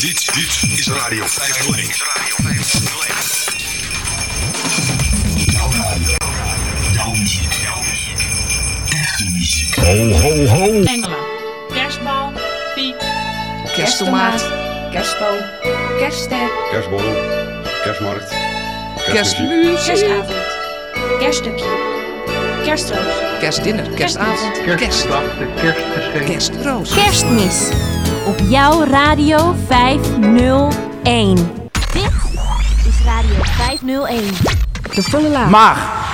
Dit, dit is Radio 501. Is Radio 501. Jouw radio. Jouw muziek. Jouw muziek. Echte muziek. Ho, ho, ho. Engelen. Kerstbal. Piek. Kersttomaat. Kerstboom. Kerstster. Kerstborrel, kerstmarkt, Kerstmuziek. Kerstavond. Kerststukje. Kerstroos. Kerstdinner. Kerstavond. Kerstdag. Kerstroos. Kerstmis op jouw Radio 501. Dit is Radio 501. De volle laag. Maag.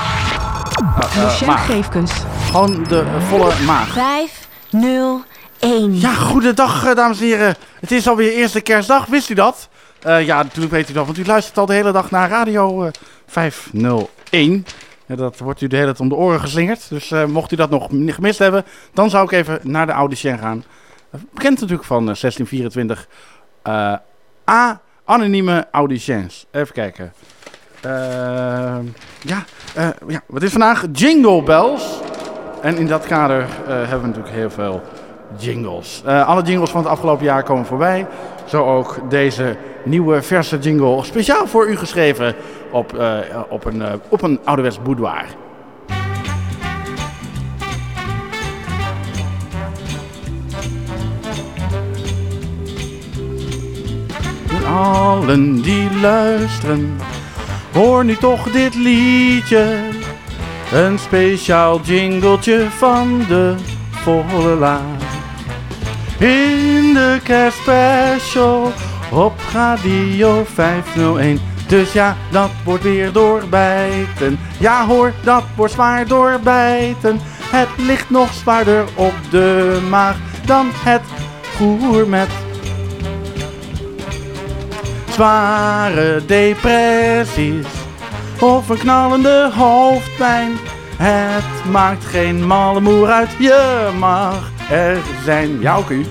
Michelle maag. Geefkens. Gewoon de volle maag. 501. Ja, goedendag eh, dames en heren. Het is alweer eerste kerstdag, wist u dat? Eh, ja, natuurlijk weet u dat, want u luistert al de hele dag naar Radio eh, 501. Ja, dat wordt u de hele tijd om de oren geslingerd. Dus eh, mocht u dat nog gemist hebben, dan zou ik even naar de audition gaan. Eh, Bekend natuurlijk van eh, 1624. eh, A, anonieme auditions. Even kijken. Eh, ja, eh, ja, wat is vandaag? Jingle Bells. En in dat kader eh, hebben we natuurlijk heel veel jingles. Eh, alle jingles van het afgelopen jaar komen voorbij. Zo ook deze nieuwe verse jingle. Speciaal voor u geschreven op, eh, op, een, eh, op een ouderwets boudoir. Allen die luisteren, hoor nu toch dit liedje. Een speciaal jingletje van de volle laag. In de kerstspecial op Radio 501. Dus ja, dat wordt weer doorbijten. Ja hoor, dat wordt zwaar doorbijten. Het ligt nog zwaarder op de maag dan het gourmet. Zware depressies of een knallende hoofdpijn. Het maakt geen malle moer uit, je mag er zijn. Ja, ook u.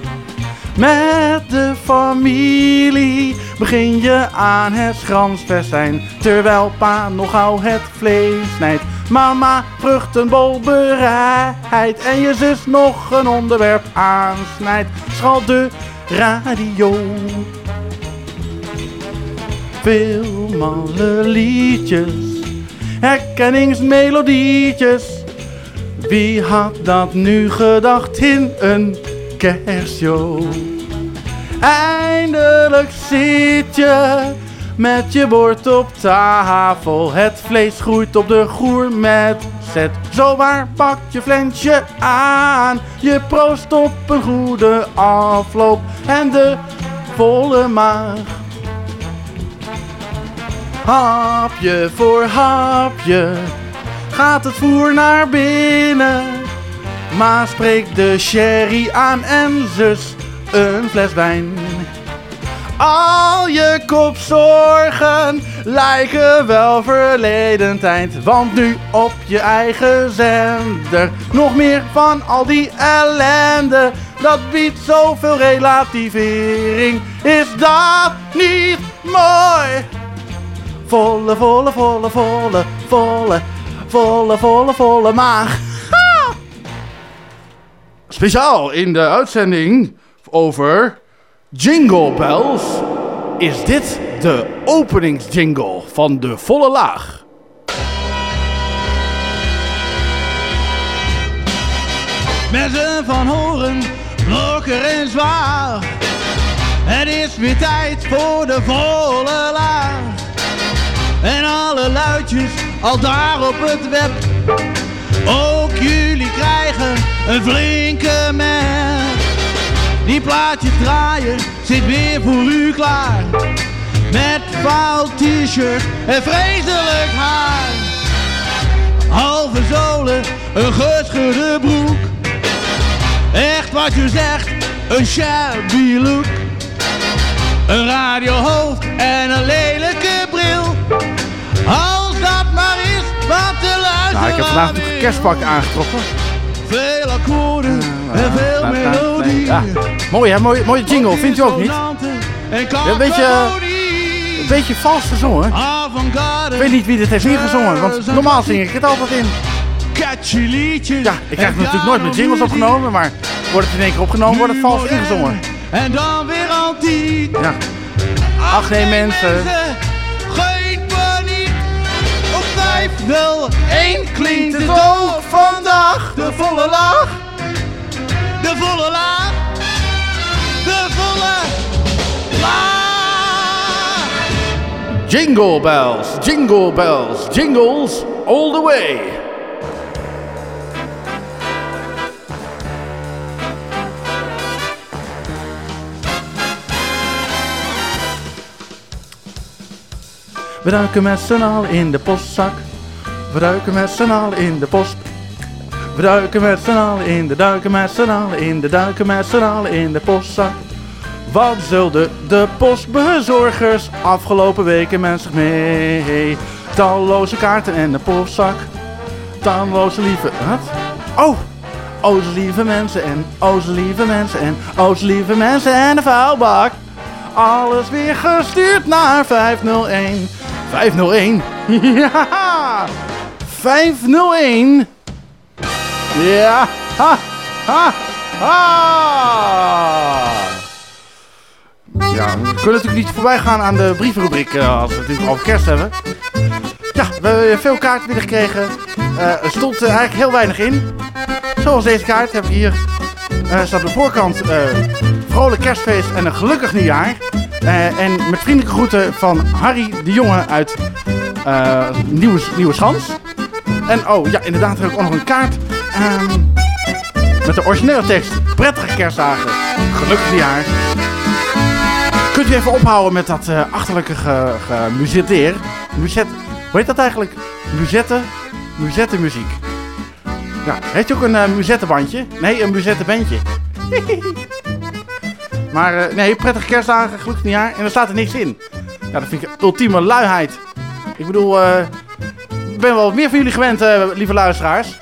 Met de familie begin je aan het schransfestijn. Terwijl pa nog gauw het vlees snijdt. Mama vruchtenbol bereidt. En je zus nog een onderwerp aansnijdt. Schal de radio. Veel malle liedjes, herkenningsmelodietjes. Wie had dat nu gedacht in een kerstshow? Eindelijk zit je met je bord op tafel. Het vlees groeit op de gourmet. Zet zowaar pak je flensje aan. Je proost op een goede afloop en de volle maag. Hapje voor hapje gaat het voer naar binnen. Ma spreekt de sherry aan en zus een fles wijn. Al je kopzorgen lijken wel verleden tijd. Want nu op je eigen zender nog meer van al die ellende. Dat biedt zoveel relativering. Is dat niet mooi? Volle, volle, volle, volle, volle, volle, volle, volle maag. Ha! Speciaal in de uitzending over Jingle Bells is dit de openingsjingle van de volle laag. Mensen van horen, blokker en zwaar. Het is weer tijd voor de volle laag. En alle luidjes al daar op het web. Ook jullie krijgen een flinke merk. Die plaatjes draaien zit weer voor u klaar. Met vuil t-shirt en vreselijk haar. Halve zolen, een gescheurde broek. Echt wat je zegt, een shabby look. Een radiohoofd en een lelijke. Als dat maar is wat te luisteren Nou, ik heb vandaag natuurlijk een kerstpak aangetrokken. Veel akkoorden en veel nou, nou, melodie. ja. Mooi hè, mooie, mooie jingle, vindt u ook niet? Een beetje- Een beetje vals gezongen. Ik weet niet wie dit heeft ingezongen, want normaal zing ik het altijd in. Catchy liedjes. Ja, ik krijg het natuurlijk nooit met jingles opgenomen, maar wordt het in één keer opgenomen, wordt het vals ingezongen. en dan weer antiek. Ja. Ach nee mensen. 501 klinkt het ook vandaag. De volle laag. De volle laag. De volle laag. Jingle bells, jingle bells, jingles all the way. We duiken met z'n allen in de postzak. We duiken met z'n allen in de post. We duiken met z'n allen in de duiken met z'n allen in de duiken met z'n allen in de postzak. Wat zulden de postbezorgers afgelopen weken met zich mee? Talloze kaarten en de postzak. Talloze lieve... Wat? Oh! Oh, ze lieve mensen en oh, ze lieve mensen en oh, ze lieve mensen en de vuilbak. Alles weer gestuurd naar 501. 501? Ja! 501! Ja! Ha! Ha! Ha! Ja, we kunnen natuurlijk niet voorbij gaan aan de brievenrubriek eh, als we het natuurlijk over kerst hebben. Ja, we hebben veel kaarten binnengekregen. Eh er stond eh, eigenlijk heel weinig in. Zoals deze kaart heb ik hier. eh staat op de voorkant vrolijk kerstfeest en een gelukkig nieuwjaar. En met vriendelijke groeten van Harry de Jonge uit Nieuwe, Nieuwe Schans. En oh ja, inderdaad heb ik ook nog een kaart. ehm, met de originele tekst. Prettige kerstdagen. Gelukkig nieuwjaar. Kunt u even ophouden met dat eh, achterlijke ge-? Muzet, hoe heet dat eigenlijk? Muzette? Muzette muziek. Ja, heeft u ook een uh, muzettebandje? Nee, een muzettebandje. maar eh, nee, prettige kerstdagen, gelukkig nieuwjaar. En er staat er niks in. Ja, dat vind ik ultieme luiheid. Ik bedoel, ik ben wel meer van jullie gewend, eh, lieve luisteraars.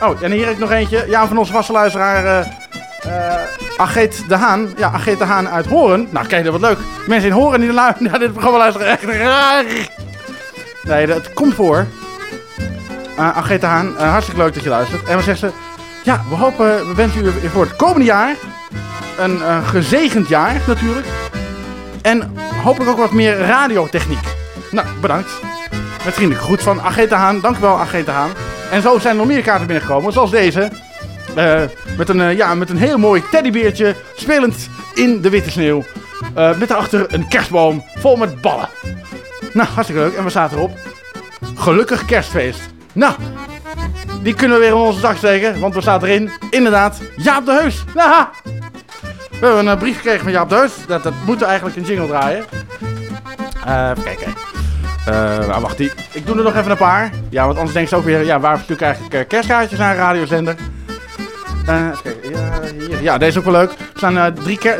Oh, en hier heb ik nog eentje. Ja, van onze vaste luisteraar... eh eh Ageet de Haan. Ja, Ageet de Haan uit Horen. Nou, kijk, dat wat leuk. Mensen in Horen die naar dit programma luisteren. Echt raar. Nee, dat komt voor. Uh, Ageet de Haan, hartstikke leuk dat je luistert. En we zeggen ze... Ja, we hopen, we wensen u voor het komende jaar... een gezegend jaar natuurlijk. En hopelijk ook wat meer radiotechniek. Nou, bedankt. Met vriendelijke groet van Ageet de Haan. Dank u wel, Ageet de Haan. En zo zijn er nog meer kaarten binnengekomen, zoals deze... Eh, met, een, eh, ja, met een heel mooi teddybeertje spelend in de witte sneeuw. Eh, met daarachter een kerstboom vol met ballen. Nou, hartstikke leuk. En we zaten erop. Gelukkig kerstfeest. Nou, die kunnen we weer in onze zak steken, want we staan erin. Inderdaad, Jaap de Heus. Haha. We hebben een brief gekregen van Jaap de Heus. Dat, dat moet eigenlijk een jingle draaien. Even kijken. Eh, nou, wacht, die, ik doe er nog even een paar. Ja, want anders denk je ook weer, ja, waar natuurlijk eigenlijk eh, kerstkaartjes een radiozender? Eh, even kijken. Ja, ja, deze is ook wel leuk. Er staan eh,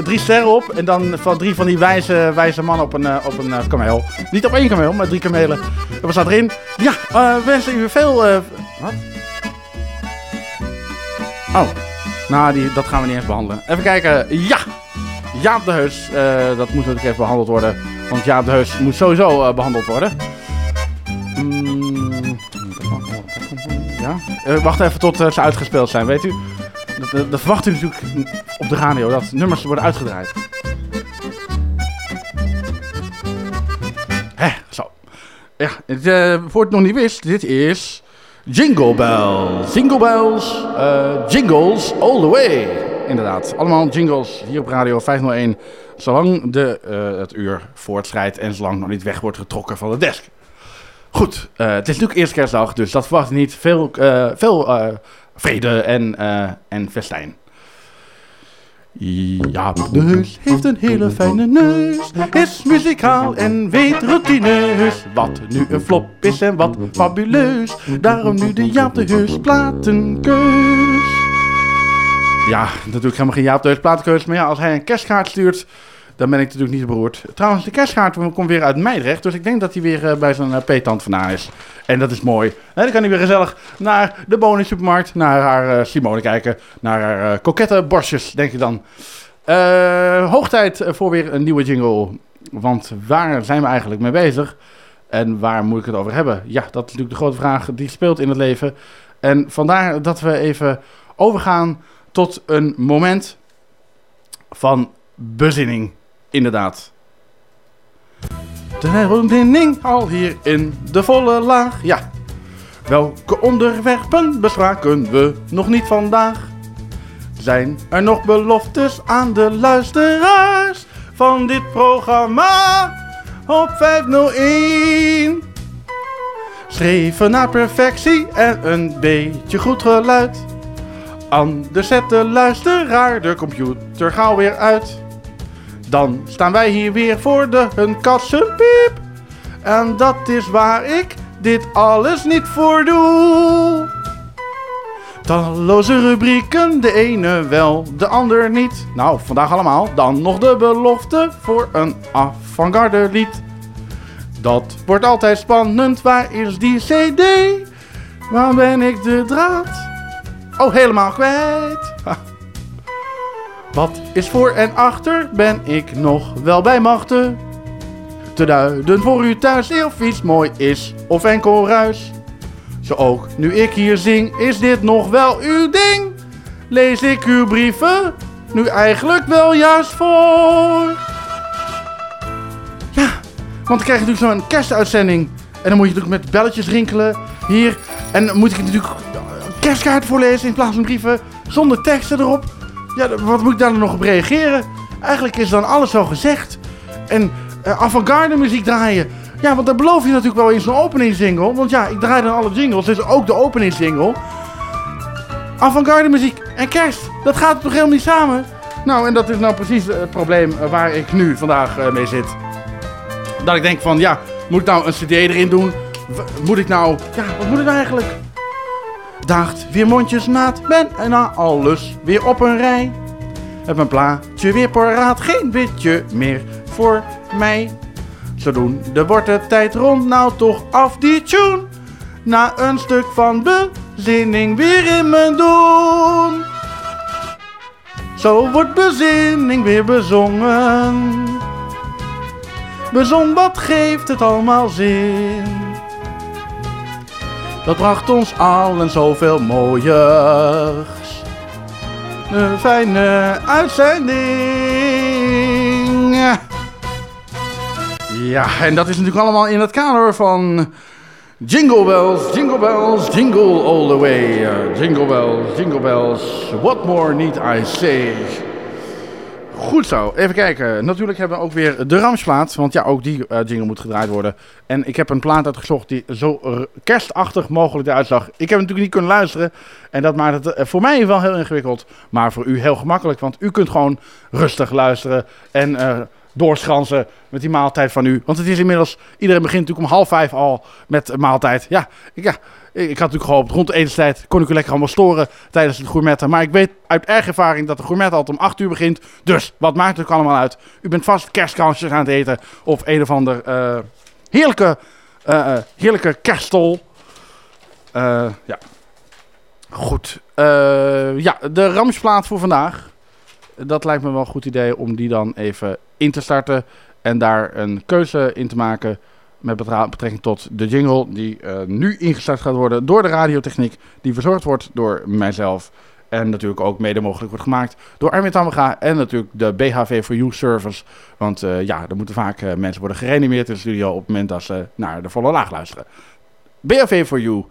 drie, sterren op. En dan van drie van die wijze, wijze mannen op een, eh, op een eh, kameel. Niet op één kameel, maar drie kamelen. En wat staat erin? Ja, eh, we wensen u veel... eh, wat? Oh, nou, die, dat gaan we niet eens behandelen. Even kijken. Ja! Jaap de Heus. eh, dat moet natuurlijk even behandeld worden. Want Jaap de Heus moet sowieso eh, behandeld worden. Mm, ja. Eh, wacht even tot ze uitgespeeld zijn, weet u. Dat, verwacht u natuurlijk op de radio, dat nummers worden uitgedraaid. Hè, zo. Ja, het, voor het nog niet wist, dit is Jingle Bells. Jingle Bells, jingles all the way. Inderdaad, allemaal jingles hier op Radio 501. Zolang de, eh, het uur voortschrijdt en zolang nog niet weg wordt getrokken van de desk. Goed, eh, het is natuurlijk eerste kerstdag, dus dat verwacht niet. Veel, eh, veel vrede en, en festijn. Ja, de heus heeft een hele fijne neus. Is muzikaal en weet routines. Wat nu een flop is en wat fabuleus. Daarom nu de Jaap de Heus platenkeus. Ja, natuurlijk helemaal geen Jaap de Heus platenkeus. Maar ja, als hij een kerstkaart stuurt, dan ben ik natuurlijk niet beroerd. Trouwens, de kerstkaart komt weer uit Meidrecht. Dus ik denk dat hij weer eh, bij zijn uh, peetant vandaan is. En dat is mooi. Dan kan hij weer gezellig naar de bonensupermarkt. Naar haar eh, Simone kijken. Naar haar kokette borstjes, denk ik dan. Hoog tijd voor weer een nieuwe jingle. Want waar zijn we eigenlijk mee bezig? En waar moet ik het over hebben? Ja, dat is natuurlijk de grote vraag die speelt in het leven. En vandaar dat we even overgaan tot een moment van bezinning. Inderdaad. De herbediening al hier in de volle laag. Ja. Welke onderwerpen bespraken we nog niet vandaag? Zijn er nog beloftes aan de luisteraars van dit programma op 501? Schreven naar perfectie en een beetje goed geluid. Anders zet de luisteraar de computer gauw weer uit. Dan staan wij hier weer voor de hun kassenpiep. En dat is waar ik dit alles niet voor doe. Talloze rubrieken, de ene wel, de ander niet. Nou, vandaag allemaal. Dan nog de belofte voor een avant-garde lied. Dat wordt altijd spannend, waar is die cd? Waar ben ik de draad? Oh, helemaal kwijt. Wat is voor en achter? Ben ik nog wel bij machten? Te duiden voor u thuis of iets mooi is of enkel ruis. Zo ook nu ik hier zing, is dit nog wel uw ding? Lees ik uw brieven nu eigenlijk wel juist voor? Ja, want dan krijg je natuurlijk zo'n kerstuitzending. En dan moet je natuurlijk met belletjes rinkelen hier. En dan moet ik natuurlijk kerstkaart voorlezen in plaats van brieven. Zonder teksten erop. Ja, wat moet ik daar dan nog op reageren? Eigenlijk is dan alles al gezegd. En uh, avant-garde muziek draaien. Ja, want dat beloof je natuurlijk wel in zo'n openingssingle. Want ja, ik draai dan alle jingles, dus ook de openingssingle. Avant-garde muziek en kerst, dat gaat toch helemaal niet samen? Nou, en dat is nou precies het probleem waar ik nu vandaag uh, mee zit. Dat ik denk van, ja, moet ik nou een cd erin doen? Moet ik nou, ja, wat moet ik nou eigenlijk? Daagt weer mondjesmaat, ben en na alles weer op een rij. Heb mijn plaatje weer paraat, geen witje meer voor mij. Zodoende wordt de tijd rond, nou toch af die tune. Na een stuk van bezinning weer in mijn doen. Zo wordt bezinning weer bezongen. Bezon, wat geeft het allemaal zin? Dat bracht ons allen zoveel mooiers. Een fijne uitzending. Ja, en dat is natuurlijk allemaal in het kader van Jingle bells, jingle bells, jingle all the way. Jingle bells, jingle bells, what more need I say? Goed zo, even kijken. Natuurlijk hebben we ook weer de Ramsplaat, want ja, ook die uh, jingle moet gedraaid worden. En ik heb een plaat uitgezocht die zo kerstachtig mogelijk eruit zag. Ik heb natuurlijk niet kunnen luisteren en dat maakt het uh, voor mij wel heel ingewikkeld, maar voor u heel gemakkelijk. Want u kunt gewoon rustig luisteren en uh, doorschransen met die maaltijd van u. Want het is inmiddels, iedereen begint natuurlijk om half vijf al met maaltijd. Ja, ik, ja, ik had natuurlijk gehoopt, rond de etenstijd kon ik u lekker allemaal storen tijdens het gourmetten. Maar ik weet uit ervaring dat de gourmet altijd om 8 uur begint. Dus, wat maakt het ook allemaal uit? U bent vast kerstkansjes aan het eten of een of ander uh, heerlijke, uh, heerlijke kerststol. Ja. Goed. ja, de ramsplaat voor vandaag. Dat lijkt me wel een goed idee om die dan even in te starten. En daar een keuze in te maken met betrekking tot de jingle die uh, nu ingestart gaat worden door de radiotechniek. Die verzorgd wordt door mijzelf. En natuurlijk ook mede mogelijk wordt gemaakt door Armin Tamega en natuurlijk de BHV for You service. Want uh, ja, er moeten vaak uh, mensen worden gereanimeerd in de studio op het moment dat ze naar de volle laag luisteren. BHV for You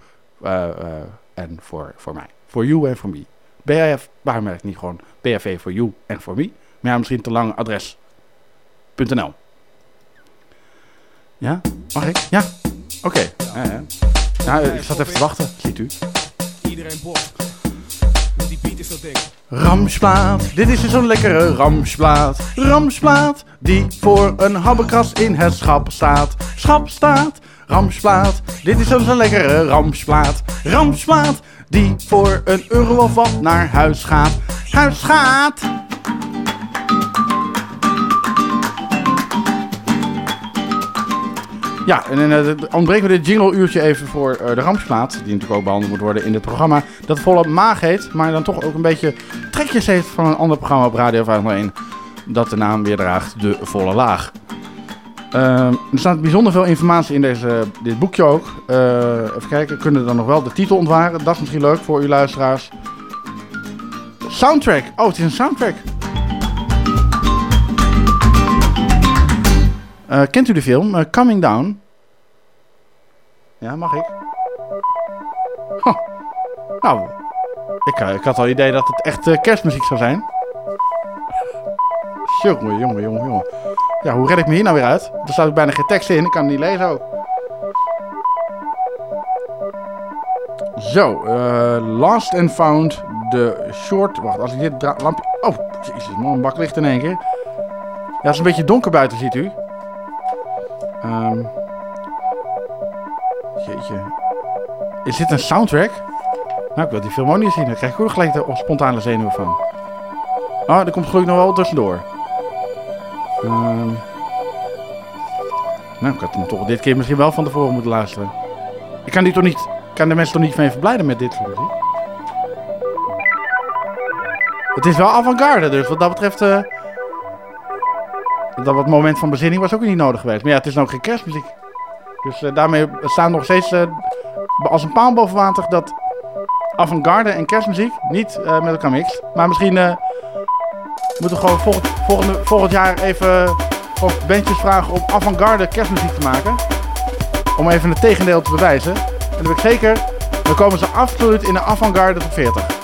en voor, voor mij. For you en for me. BHF, waarom merk ik niet gewoon BHV for you en for me? Maar misschien te lang adres.nl. Ja? Mag ik? Ja? Oké. Okay. Ja, ja. ja, ik zat even te wachten, ziet u. Iedereen bocht. Die beat is zo dik. Ramsplaat, dit is zo'n lekkere ramsplaat. Ramsplaat, die voor een habbekas in het schap staat. Schap staat, ramsplaat, dit is zo'n lekkere ramsplaat. Ramsplaat, die voor een euro of wat naar huis gaat. Huis gaat. Ja, en dan uh, ontbreken we dit jingle-uurtje even voor uh, de Ramsplaat. Die natuurlijk ook behandeld moet worden in dit programma. Dat volle maag heet, maar dan toch ook een beetje trekjes heeft van een ander programma op Radio 501. Dat de naam weer draagt, De Volle Laag. Uh, er staat bijzonder veel informatie in deze, dit boekje ook. even kijken, kunnen we dan nog wel de titel ontwaren? Dat is misschien leuk voor uw luisteraars. Soundtrack. Oh, het is een soundtrack. Eh, kent u de film eh, Coming Down? Ja, mag ik? Nou, ik, eh, ik had al het idee dat het echt kerstmuziek zou zijn. Jongen, jongen, jongen, jongen. Ja, hoe red ik me hier nou weer uit? Er staat ook bijna geen tekst in, ik kan het niet lezen ook. Zo, Lost and Found, de short... Wacht, als ik dit lampje... Oh, jezus man, een bak licht in één keer. Ja, het is een beetje donker buiten, ziet u. Ehm jeetje. Is dit een soundtrack? Nou, ik wil die film ook niet zien. Daar krijg ik ook gelijk de spontane zenuwen van. Oh, er komt gelukkig nog wel tussendoor. Ehm nou, ik had hem toch dit keer misschien wel van tevoren moeten luisteren. Ik kan die toch niet... Kan de mensen toch niet mee verblijden met dit soort? Het is wel avant-garde, dus wat dat betreft... eh, dat wat moment van bezinning was ook niet nodig geweest. Maar ja, het is nou geen kerstmuziek. Dus eh, daarmee staan nog steeds eh, als een paal boven water dat avant-garde en kerstmuziek niet eh, met elkaar mixt. Maar misschien moeten we gewoon volgend, volgend jaar even of bandjes vragen om avant-garde kerstmuziek te maken. Om even het tegendeel te bewijzen. En dan ben ik zeker, dan komen ze absoluut in de avant-garde top 40.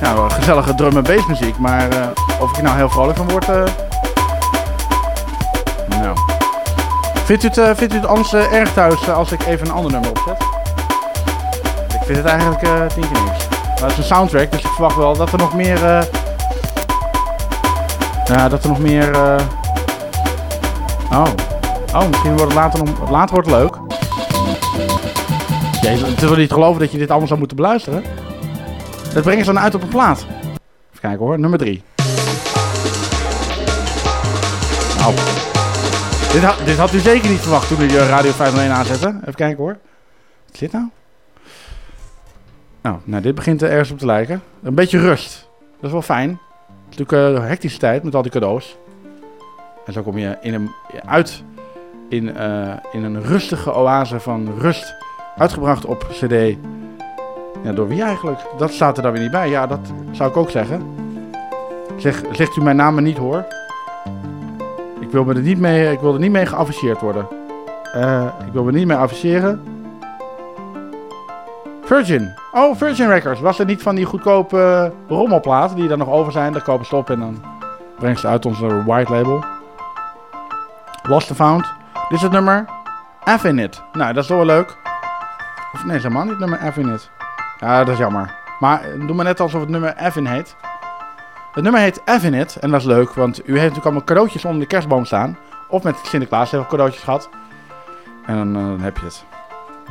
Ja, wel gezellige drum en bass muziek, maar eh, of ik er nou heel vrolijk van word... eh, nou. Vindt u het, eh, vindt u het anders eh, erg thuis eh, als ik even een ander nummer opzet? Ik vind het eigenlijk eh tien keer niks. Maar het is een soundtrack, dus ik verwacht wel dat er nog meer... eh, ja, dat er nog meer... eh, Oh. Oh, misschien wordt het later nog... Later wordt het leuk. Jezus, het is wel niet geloven dat je dit allemaal zou moeten beluisteren. Dat brengen ze dan uit op een plaat. Even kijken hoor, nummer 3. Nou, dit, had- dit had u zeker niet verwacht toen u de Radio 501 aanzette. Even kijken hoor. Wat dit nou? Nou, nou, dit begint er ergens op te lijken. Een beetje rust. Dat is wel fijn. Het is natuurlijk een hectische tijd met al die cadeaus. En zo kom je in een, uit in, eh, in een rustige oase van rust. Uitgebracht op CD. Ja, door wie eigenlijk? Dat staat er dan weer niet bij. Ja, dat zou ik ook zeggen. Zeg, zegt u mijn naam maar niet hoor. Ik wil, er niet mee, ik wil er niet mee geafficheerd worden. Eh, ik wil me niet mee afficheren. Virgin. Oh, Virgin Records. Was er niet van die goedkope eh, rommelplaten die er nog over zijn? Daar kopen ze op en dan brengen ze het uit onze white label. Lost and Found. Dit is het nummer F in It. Nou, dat is wel leuk. Of nee, helemaal niet nummer F in It. Ja, dat is jammer. Maar eh, doe maar net alsof het nummer in heet. Het nummer heet F in It. En dat is leuk, want u heeft natuurlijk allemaal cadeautjes onder de kerstboom staan. Of met Sinterklaas heeft cadeautjes gehad. En dan, eh, dan heb je het.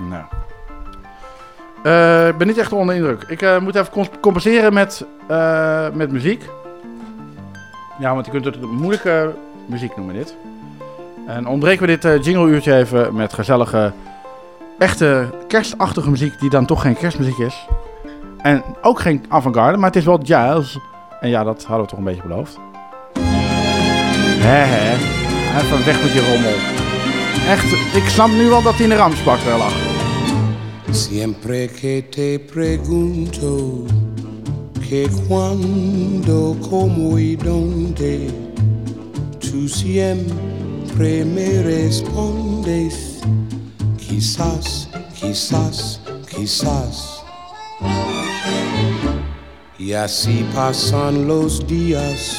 Nou. Eh, Ik ben niet echt onder de indruk. Ik moet even compenseren met, met muziek. Ja, want je kunt het moeilijke muziek noemen dit. En ontbreken we dit jingle-uurtje even met gezellige, echte kerstachtige muziek die dan toch geen kerstmuziek is. En ook geen avant-garde, maar het is wel jazz. En ja, dat hadden we toch een beetje beloofd. Hè hè. Even weg met die rommel. Echt, ik snap nu wel dat hij in de ramspak wel lag. Siempre que te pregunto que cuando, como y dónde, tú siempre me respondes, quizás, quizás, quizás. Y así pasan los días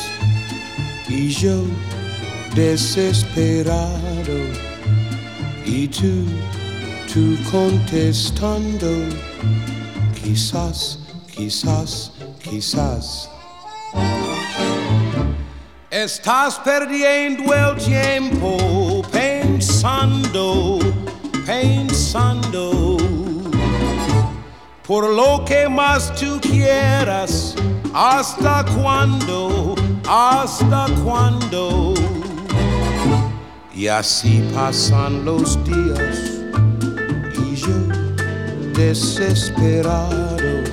y yo desesperado y tú tú contestando, quizás, quizás, quizás. Estás perdiendo el tiempo pensando, pensando, por lo que más tú quieras, hasta cuándo, hasta cuándo. Y así pasan los días y yo desesperado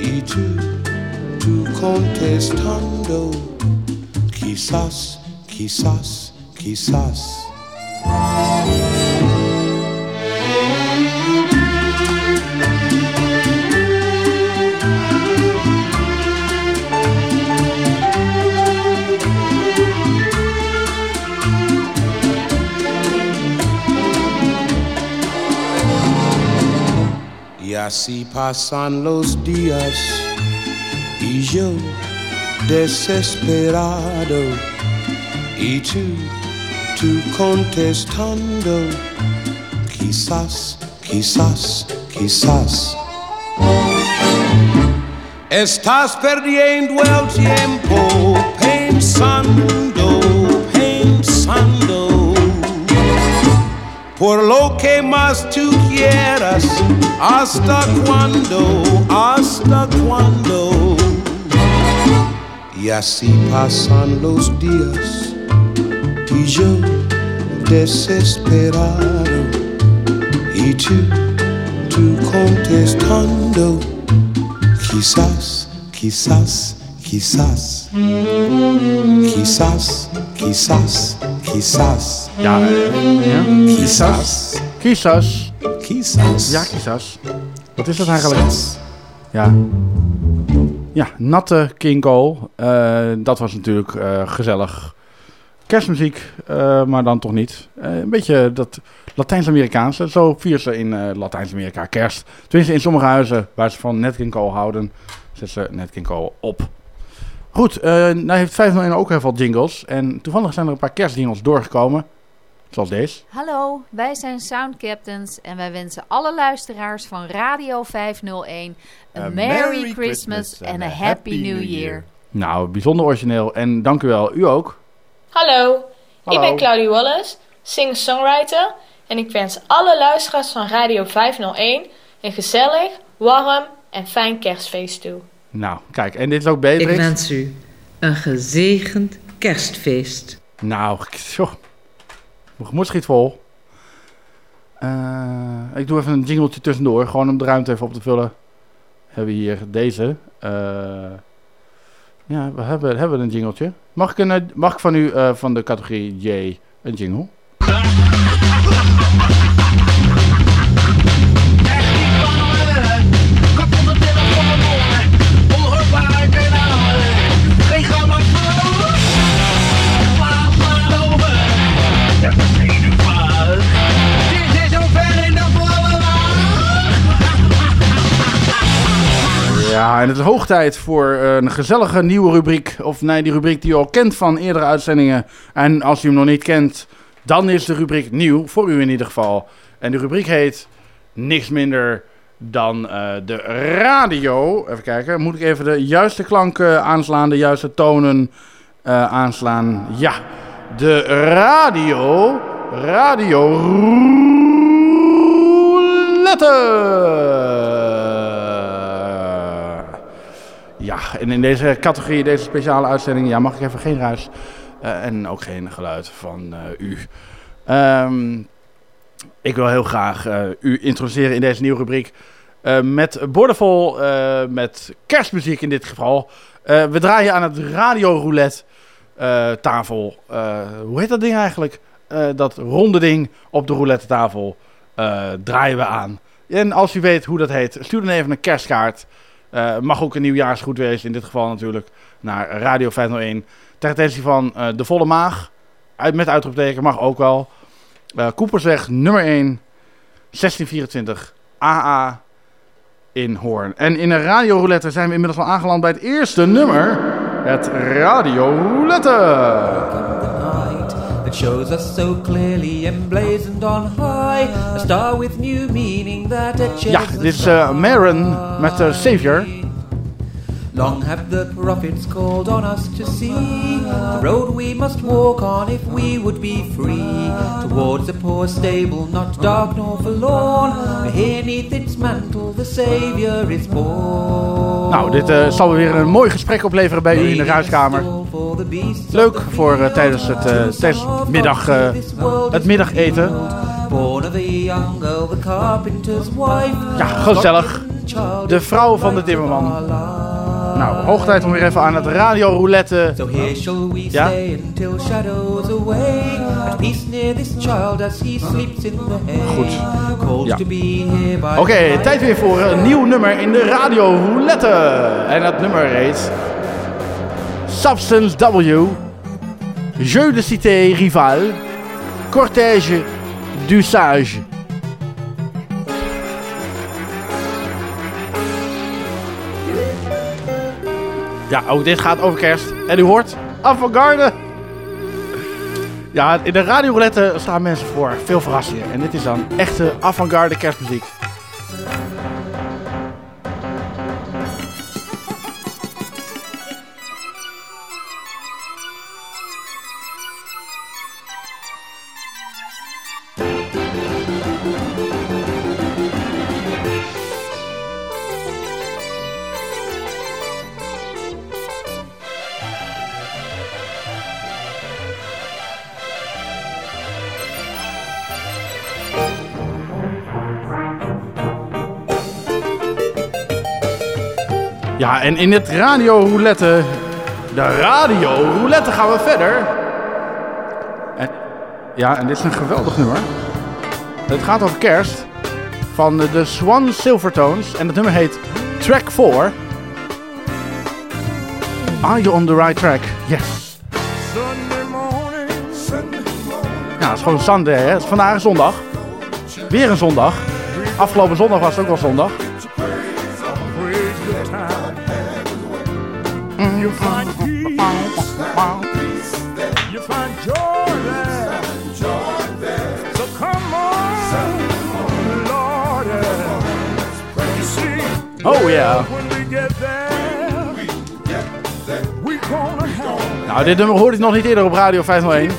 y tú, tú contestando, quizás, quizás, quizás. Así pasan los días y yo desesperado y tú, tú contestando, quizás, quizás, quizás. Estás perdiendo el tiempo pensando, pensando por lo que más tú quieras. ¿Hasta cuándo? ¿Hasta cuándo? Y así pasan los días y yo desesperado y tú, tú contestando. Quizás, quizás, quizás. Quizás, quizás, quizás. Ja, ja. Quizás. Quizás. Ja, kiesas. Wat is dat eigenlijk? Ja. Ja, natte King Cole. Eh, dat was natuurlijk eh, gezellig. Kerstmuziek, eh, maar dan toch niet. Eh, een beetje dat Latijns-Amerikaanse. Zo vieren ze in eh, Latijns-Amerika kerst. Tenminste, in sommige huizen waar ze van Nat King Cole houden, zetten ze Nat King Cole op. Goed, eh nou heeft 501 ook heel veel jingles. En toevallig zijn er een paar kerstjingles doorgekomen. Zoals deze. Hallo, wij zijn Sound Captains en wij wensen alle luisteraars van Radio 501 een A Merry, Merry Christmas en and een a Happy New New Year. Nou, bijzonder origineel. En dank u wel. U ook. Hallo, Hallo. ik ben Claudie Wallace, singer-songwriter en ik wens alle luisteraars van Radio 501 een gezellig, warm en fijn kerstfeest toe. Nou, kijk. En dit is ook Beatrix. Ik wens u een gezegend kerstfeest. Nou, joh. Mijn gemoed schiet vol. Eh, ik doe even een jingletje tussendoor. Gewoon om de ruimte even op te vullen. Hebben we hier deze. Eh, ja, we hebben, hebben een jingletje. Mag ik, een, eh, mag ik van u van de categorie J een jingle? En het is hoog tijd voor eh, een gezellige nieuwe rubriek. Of nee, die rubriek die u al kent van eerdere uitzendingen. En als u hem nog niet kent, dan is de rubriek nieuw. Voor u in ieder geval. En de rubriek heet niks minder dan eh, de radio. Even kijken, moet ik even de juiste klanken aanslaan, de juiste tonen eh, aanslaan. Ja, de radio. Radio roulette. En in deze categorie, deze speciale uitzending, ja, mag ik even geen ruis eh, en ook geen geluid van eh, u. Ehm, ik wil heel graag eh, u introduceren in deze nieuwe rubriek met boordevol, eh, met kerstmuziek in dit geval. We draaien aan het radio roulette eh, tafel. Hoe heet dat ding eigenlijk? Dat ronde ding op de roulette tafel draaien we aan. En als u weet hoe dat heet, stuur dan even een kerstkaart. Eh, mag ook een nieuwjaarsgoed wezen, in dit geval natuurlijk, naar Radio 501. Ter attentie van eh, de volle maag, uit, met uitroepteken, mag ook wel. Eh Koepersweg nummer 1, 1624 AA in Hoorn. En in de Radio Roulette zijn we inmiddels al aangeland bij het eerste nummer. Het Radio Roulette. That shows us so clearly emblazoned on high. A star with new meaning that it Ja, dit is eh Maren met uh, Savior. Long have the prophets called on us to see the road we must walk on if we would be free. Towards a poor stable, not dark nor forlorn. Here neath its mantle the Savior is born. Nou, dit eh, zal weer een mooi gesprek opleveren bij u in de huiskamer. Leuk voor eh, tijdens het, eh, tijdens het middag, het middageten. Ja, gezellig. De vrouw van de timmerman. Nou, hoog tijd om weer even aan het radio roulette. So here shall we Ja? stay until shadows away. At peace near this child as he sleeps in the hay. Goed. Ja. Oké, tijd weer voor een nieuw nummer in de radio roulette. En dat nummer heet Substance W. Jeu de cité rival. Cortège du sage. Ja, ook dit gaat over kerst. En u hoort avant-garde. Ja, in de radioroulette staan mensen voor veel verrassingen. En dit is dan echte avant-garde kerstmuziek. Ja, en in het radio roulette, de radio roulette gaan we verder. En, ja, en dit is een geweldig nummer. Het gaat over kerst van de Swan Silvertones en het nummer heet Track 4. Are you on the right track? Yes. Ja, het is gewoon Sunday, hè? Het is vandaag zondag. Weer een zondag. Afgelopen zondag was het ook wel zondag. You find peace, you find joy there. So come on, Lord, you see. Oh yeah. When we get there, we gonna have. Nou, dit nummer hoorde ik nog niet eerder op Radio 501.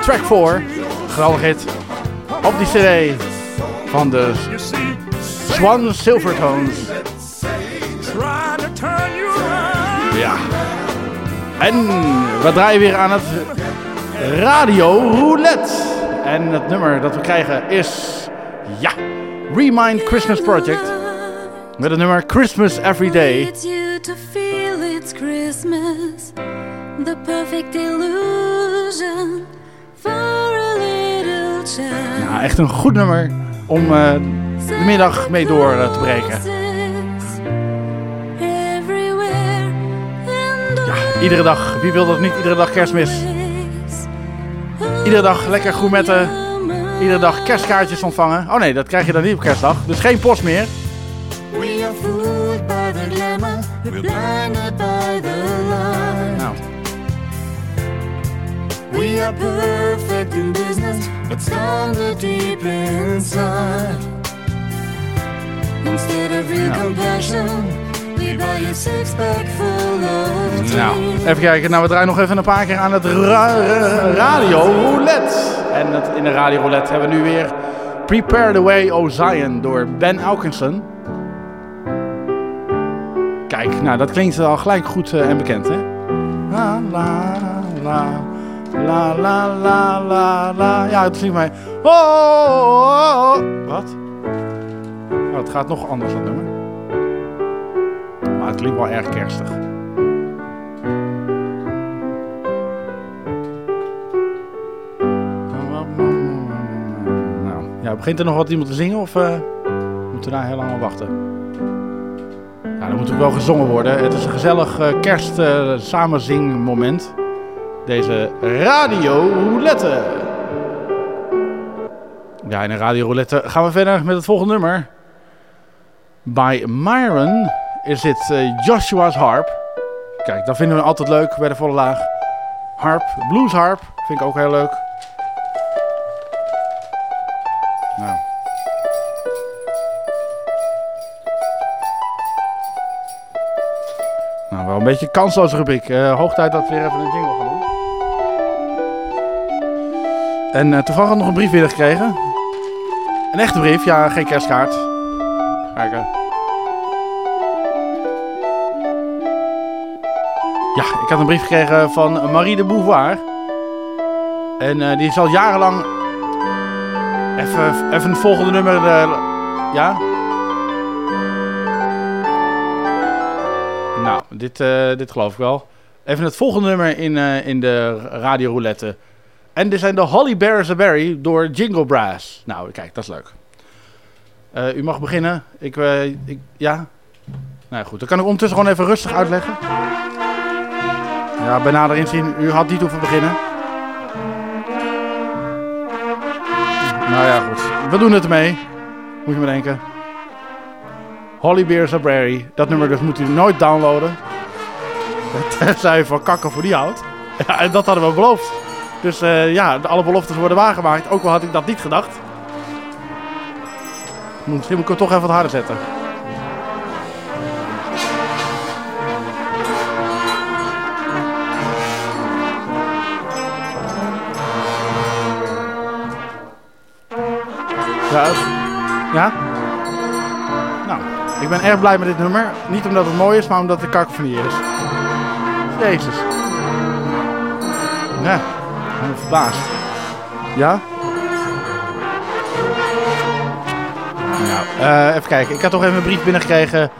Track 4. Geweldig hit. Op die cd van de Swan Silvertones. En we draaien weer aan het Radio Roulette. En het nummer dat we krijgen is, ja, Remind Christmas Project. Met het nummer Christmas Every Day. Christmas, the perfect illusion for a little child. Echt een goed nummer om eh, de middag mee door eh, te breken. Iedere dag. Wie wil dat niet? Iedere dag kerstmis. Iedere dag lekker gourmetten. Iedere dag kerstkaartjes ontvangen. Oh nee, dat krijg je dan niet op kerstdag. Dus geen post meer. we are fooled by the glamour, we're blinded by the light. Nou, We are perfect in business, but stronger deep inside. Instead of real compassion, nou, even kijken. Nou, we draaien nog even een paar keer aan het ra- ra- Radio Roulette. En het, in de Radio Roulette hebben we nu weer Prepare the Way, O Zion door Ben Elkinson. Kijk, nou, dat klinkt al gelijk goed eh, en bekend, hè? La, la, la, la, la, la, la, la. Ja, het zie mij. Oh, oh, oh. Wat? Oh, het gaat nog anders, dat nummer. Het klinkt wel erg kerstig. Nou, ja, begint er nog wat iemand te zingen of eh, moeten we daar heel lang op wachten? Ja, dan moet ook wel gezongen worden. Het is een gezellig eh, kerst eh, samenzingmoment. Deze radio roulette. Ja, in de radio roulette gaan we verder met het volgende nummer. Bij Myron is dit eh, Joshua's Harp. Kijk, dat vinden we altijd leuk bij de volle laag. Harp, bluesharp, vind ik ook heel leuk. Nou. Nou, wel een beetje een kansloze rubriek. Eh hoog tijd dat we weer even een jingle gaan doen. En eh, toevallig nog een brief weer gekregen. Een echte brief, ja, geen kerstkaart. Kijken. Ja, ik had een brief gekregen van Marie de Beauvoir. En eh, die is al jarenlang... Even, even het volgende nummer... eh, ja? Nou, dit, eh, dit geloof ik wel. Even het volgende nummer in, in de radio roulette. En dit zijn de Holly Bears Berry door Jingle Brass. Nou, kijk, dat is leuk. U mag beginnen. Ik, ik, ja? Nou goed, dan kan ik ondertussen gewoon even rustig uitleggen. Ja, bij nader inzien, u had niet hoeven beginnen. Nou ja, goed. We doen het ermee. Moet je maar denken. Holly Bears Berry. Dat nummer dus moet u nooit downloaden. Tenzij van kakkenfonie houdt. Ja, en dat hadden we beloofd. Dus eh, ja, alle beloftes worden waargemaakt. Ook al had ik dat niet gedacht. Misschien moet ik hem toch even wat harder zetten. Ja? Nou, ik ben erg blij met dit nummer. Niet omdat het mooi is, maar omdat het kakkerfonie is. Jezus. Ja, ik ben verbaasd. Ja? Nou, eh, even kijken. Ik had toch even een brief binnengekregen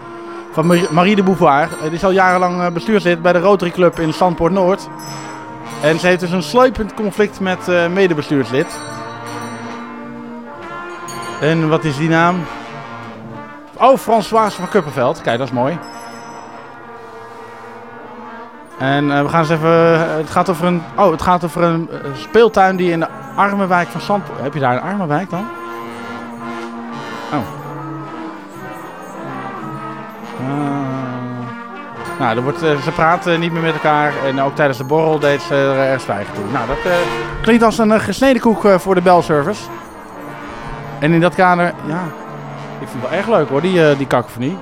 van Mar- Marie de Beauvoir. Eh, die is al jarenlang eh, bestuurslid bij de Rotary Club in Zandpoort Noord. En ze heeft dus een sluipend conflict met medebestuurslid. En wat is die naam? Oh, François van Kuppenveld. Kijk, dat is mooi. En eh, we gaan eens even. Het gaat over een. Oh, het gaat over een eh, speeltuin die in de Armenwijk van Zandpoort. Heb je daar een Armenwijk dan? Oh. Nou, er wordt, eh, ze praten niet meer met elkaar. En ook tijdens de borrel deed ze er erg zwijgen toe. Nou, dat eh, klinkt als een eh, gesneden koek eh, voor de belservice. En in dat kader, ja, ik vind het wel erg leuk hoor, die, eh die kakofonie.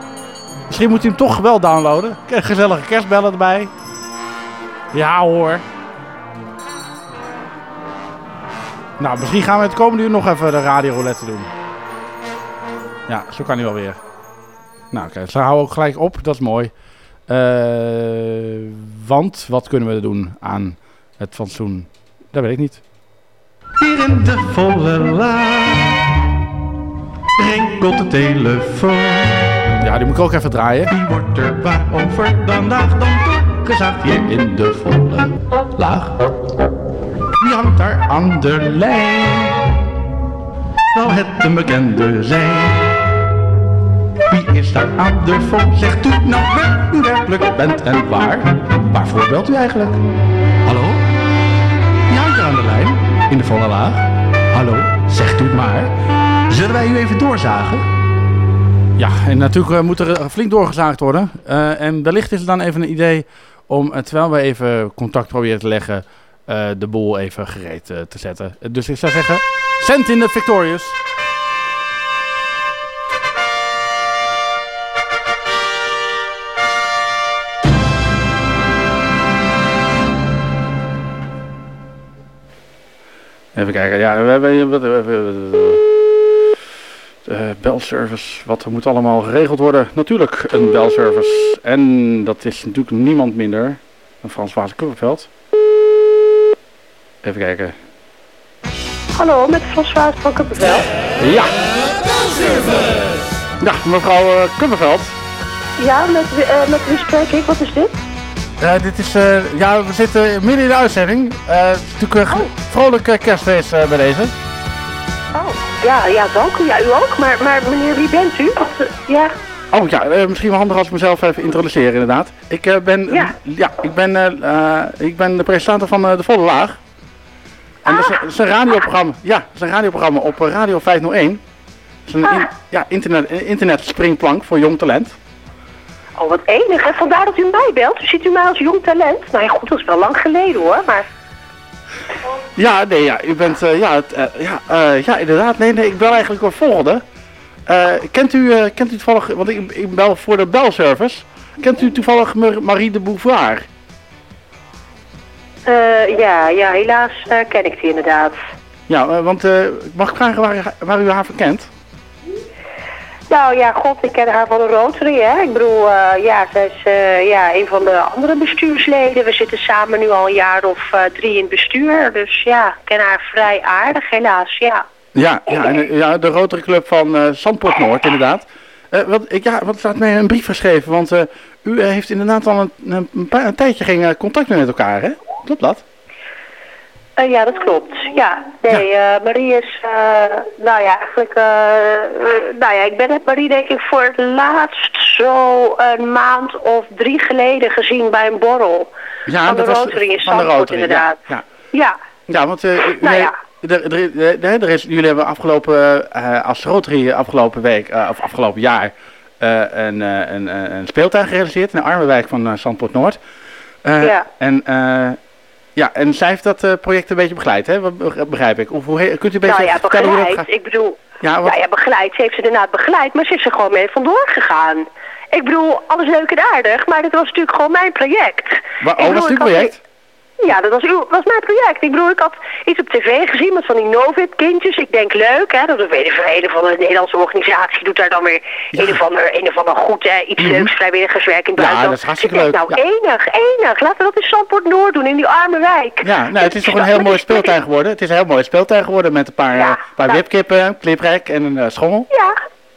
Misschien moet hij hem toch wel downloaden. Gezellige kerstbellen erbij. Ja hoor. Nou, misschien gaan we het komende uur nog even de radioroulette doen. Ja, zo kan hij wel weer. Nou, oké, ze houden ook gelijk op. Dat is mooi. Eh, want, wat kunnen we doen aan het fatsoen? Dat weet ik niet. Hier in de volle laag rinkelt de telefoon. Ja, die moet ik ook even draaien. Wie wordt er waarover vandaag dan doorgezaagd hier in de volle laag? Wie hangt daar aan de lijn? Zal het een bekende zijn? Wie is daar aan de phone? Zegt u nou waar u werkelijk bent en waar? Waarvoor belt u eigenlijk? Hallo? Wie hangt er aan de lijn? In de volle laag? Hallo? Zegt u het maar. Zullen wij u even doorzagen? Ja, en natuurlijk eh, moet er eh, flink doorgezaagd worden. Eh, en wellicht is het dan even een idee om, terwijl we even contact proberen te leggen, de boel even gereed te zetten. Dus ik zou zeggen, cent in de Victorious. Even kijken, ja, we hebben... wat- eh, belservice, wat moet allemaal geregeld worden? Natuurlijk een belservice. En dat is natuurlijk niemand minder dan Frans Waas Kuppenveld. Even kijken. Hallo, met François van Kuppenveld. Ja! Ja, mevrouw eh, Kuppenveld. Ja, met, wie- eh, met wie spreek ik? Wat is dit? Dit is, eh, ja, we zitten midden in de uitzending. Eh, het is natuurlijk een vrolijk eh, kerstfeest eh, bij deze. Oh, ja, ja, dank u. Ja, u ook. Maar, maar meneer, wie bent u? Wat, eh, ja, Oh ja, eh, misschien wel handig als ik mezelf even introduceer inderdaad. Ik eh, ben, ja. ik ben, ik ben de presentator van De Volle Laag. En dat, is, dat is een radioprogramma. Ja, dat is een radioprogramma op Radio 501. Dat is een in- ja, internet, internet springplank voor jong talent. oh, wat enig. En vandaar dat u mij belt. U ziet u mij als jong talent. Nou ja, goed, dat is wel lang geleden hoor. Maar Ja, nee, ja, u bent, eh, ja, het, eh, ja, eh, ja, inderdaad. Nee, nee, ik bel eigenlijk wel volgende. Kent, u, kent u toevallig, want ik, ik bel voor de belservice. Kent u toevallig Mar- Marie de Beauvoir? eh, ja, ja, helaas ken ik die inderdaad. Ja, want mag ik vragen waar, waar u haar van kent? Nou ja, god, ik ken haar van de Rotary, hè. Ik bedoel, eh, ja, zij is eh, ja, een van de andere bestuursleden. We zitten samen nu al een jaar of eh, drie in het bestuur. Dus ja, ik ken haar vrij aardig, helaas, ja. Ja, ja, en, ja de Rotary Club van Zandpoort Noord, inderdaad. Wat, ik, ja, wat staat mij een brief geschreven, want u heeft inderdaad al een, een, paar- tijdje geen contact met elkaar, hè? Klopt dat? Eh, ja, dat klopt. Ja, nee, eh, Marie is, eh, nou ja, eigenlijk, nou ja, ik ben het Marie denk ik voor het laatst zo een maand of drie geleden gezien bij een borrel. Ja, van de dat was in van de Zandvoort Rotary, inderdaad. Ja, Ja, ja want Nou nee, ja. er, er, er- er is, jullie hebben afgelopen, als Rotary afgelopen week, of afgelopen jaar, eh, een, een, een, speeltuin gerealiseerd in de Armenwijk van eh, Zandpoort Noord. Ja. En, eh, ja, en zij heeft dat eh, project een beetje begeleid, hè? Begrijp ik. Of hoe he- kunt u een beetje Nou ja, vertellen hoe dat begeleid. gaat? Ik bedoel, Ja, wat- nou ja, begeleid. Ze heeft ze inderdaad begeleid, maar ze is er gewoon mee vandoor gegaan. Ik bedoel, alles leuk en aardig, maar dit was natuurlijk gewoon mijn project. Ik oh, was het ik project? Ja, dat was, uw, was mijn project. Ik bedoel, ik had iets op tv gezien met van die Novit-kindjes. Ik denk leuk, hè. Dat weet ik van een of andere Nederlandse organisatie doet daar dan weer een of ander, een of ander goed, hè, iets Mhm. leuks, vrijwilligerswerk in het Ja, buitenland. dat is hartstikke Ik denk, leuk. Nou, Ja. enig, enig. Laten we dat in Zandpoort Noord doen, in die arme wijk. Ja, nou, het is toch een heel mooi speeltuin geworden. Het is een heel mooi speeltuin geworden met een paar, eh, paar wipkippen, een kliprek en een eh, schommel. Ja,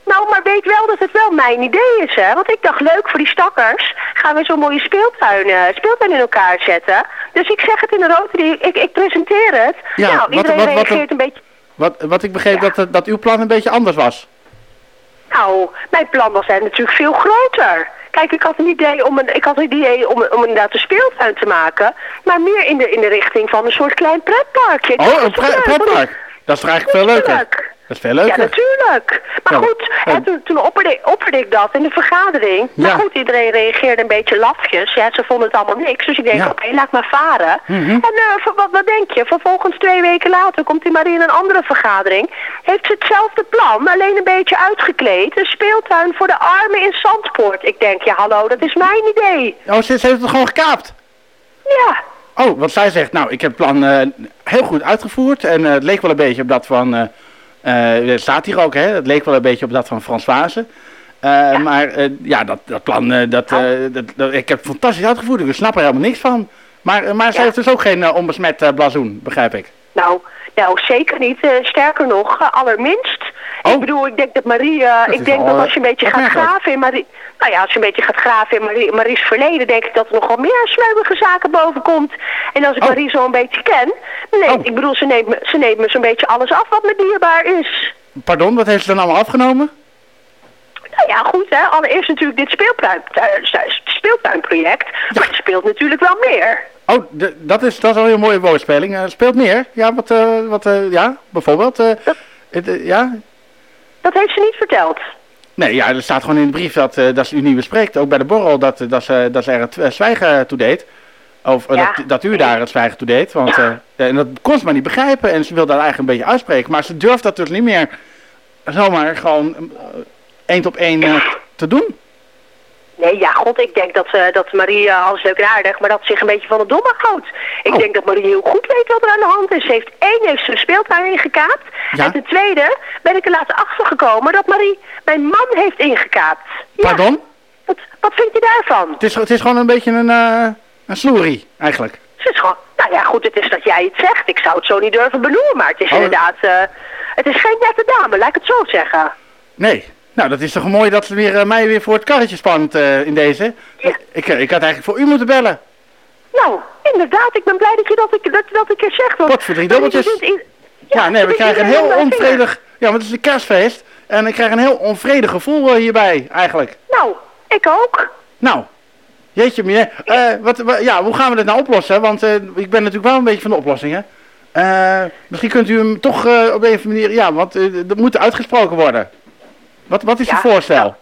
nou, maar weet wel dat het wel mijn idee is, hè. Want ik dacht, leuk voor die stakkers. Gaan we zo'n mooie speeltuin, eh, speeltuin in elkaar zetten. Dus ik zeg het in de rotary, ik, ik presenteer het. Ja, nou, wat- iedereen wat- wat- reageert een beetje... Wat, wat ik begreep dat, dat uw plan een beetje anders was. Nou, mijn plan was er natuurlijk veel groter. Kijk, ik had een idee om een, ik had een idee om, om inderdaad een speeltuin te maken. Maar meer in de, in de richting van een soort klein pretparkje. Oh, een pre- pretpark. Dat is toch eigenlijk veel leuker? Dat is veel leuker. Ja, natuurlijk. Maar Ja, goed, hè, toen, toen opperde, opperde ik dat in de vergadering. Maar Ja. goed, iedereen reageerde een beetje lafjes. Ja, ze vonden het allemaal niks. Dus ik denk, Ja. oké, laat maar varen. Mhm. En eh, wat, wat denk je? Vervolgens twee weken later komt hij maar in een andere vergadering. Heeft ze hetzelfde plan, alleen een beetje uitgekleed. Een speeltuin voor de armen in Zandpoort. Ik denk, ja hallo, dat is mijn idee. Oh, ze, ze heeft het gewoon gekaapt. Ja. Oh, want zij zegt, nou, ik heb het plan eh, heel goed uitgevoerd. En eh, het leek wel een beetje op dat van, eh, het staat hier ook, hè. Het leek wel een beetje op dat van Françoise. Eh, Maar eh, ja, dat, dat plan, eh, dat, dat, dat- ik heb het fantastisch uitgevoerd. Ik snap er helemaal niks van. Maar, maar zij heeft dus ook geen onbesmet blazoen, begrijp ik. Nou, nou zeker niet. Sterker nog, allerminst. Ik bedoel, ik denk dat Marie, Oh. Dat ik denk dat als je een beetje gaat graven in Marie, nou ja, als je een beetje gaat graven in Marie, Marie's verleden, denk ik dat er nogal meer smeuïge zaken boven komt. En als ik Oh. Marie zo een beetje ken, nee, ik bedoel, ze neemt me, ze neemt me zo'n beetje alles af wat me dierbaar is. Pardon, wat heeft ze dan allemaal afgenomen? Nou ja, goed hè. Allereerst natuurlijk dit speeltuin, eh, speeltuinproject. Maar er speelt natuurlijk wel meer. Oh, de- dat, is, dat is wel een heel mooie woordspeling. Eh, speelt meer? Ja, wat, eh, wat ja, bijvoorbeeld. ja? Dat heeft ze niet verteld. Nee, ja, er staat gewoon in de brief dat, eh, dat ze u niet bespreekt. Ook bij de borrel dat, eh, dat, ze, dat ze er het eh, zwijgen toe deed. Of eh, Ja. dat, dat u daar het zwijgen toe deed. Want, eh, en dat kon ze maar niet begrijpen. En ze wilde dat eigenlijk een beetje uitspreken. Maar ze durft dat dus niet meer zomaar gewoon eh, één op één eh, te doen. Nee, ja, god, ik denk dat, eh, dat Marie eh, alles leuk en aardig, maar dat zich een beetje van het domme houdt. Ik Oh. denk dat Marie heel goed weet wat er aan de hand is. Ze heeft één, heeft ze een speeltuin ingekaapt. Ja. En ten tweede ben ik er later achter gekomen dat Marie mijn man heeft ingekaapt. Pardon? Wat, wat vind je daarvan? Het is, het is gewoon een beetje een, eh een sloerie, eigenlijk. Ze is gewoon, nou ja, goed, het is dat jij het zegt. Ik zou het zo niet durven benoemen, maar het is Oh. inderdaad, het is geen nette dame, laat ik het zo zeggen. Nee. Nou, dat is toch mooi dat ze weer, eh, mij weer voor het karretje spant eh, in deze. Ik, eh, ik had eigenlijk voor u moeten bellen. Nou, inderdaad, ik ben blij dat je dat, ik, dat, dat ik er zeg. Want Wat voor drie dubbeltjes? In- Ja, nee, we krijgen een heel onvredig... Ja, want het is een kerstfeest. En ik krijg een heel onvredig gevoel hierbij, eigenlijk. Nou, ik ook. Nou, jeetje meneer. Eh, wat, wa- ja, hoe gaan we dit nou oplossen? Want ik ben natuurlijk wel een beetje van de oplossingen. Misschien kunt u hem toch op een of andere manier... Ja, want dat moet uitgesproken worden. Wat, wat is Ja, uw voorstel?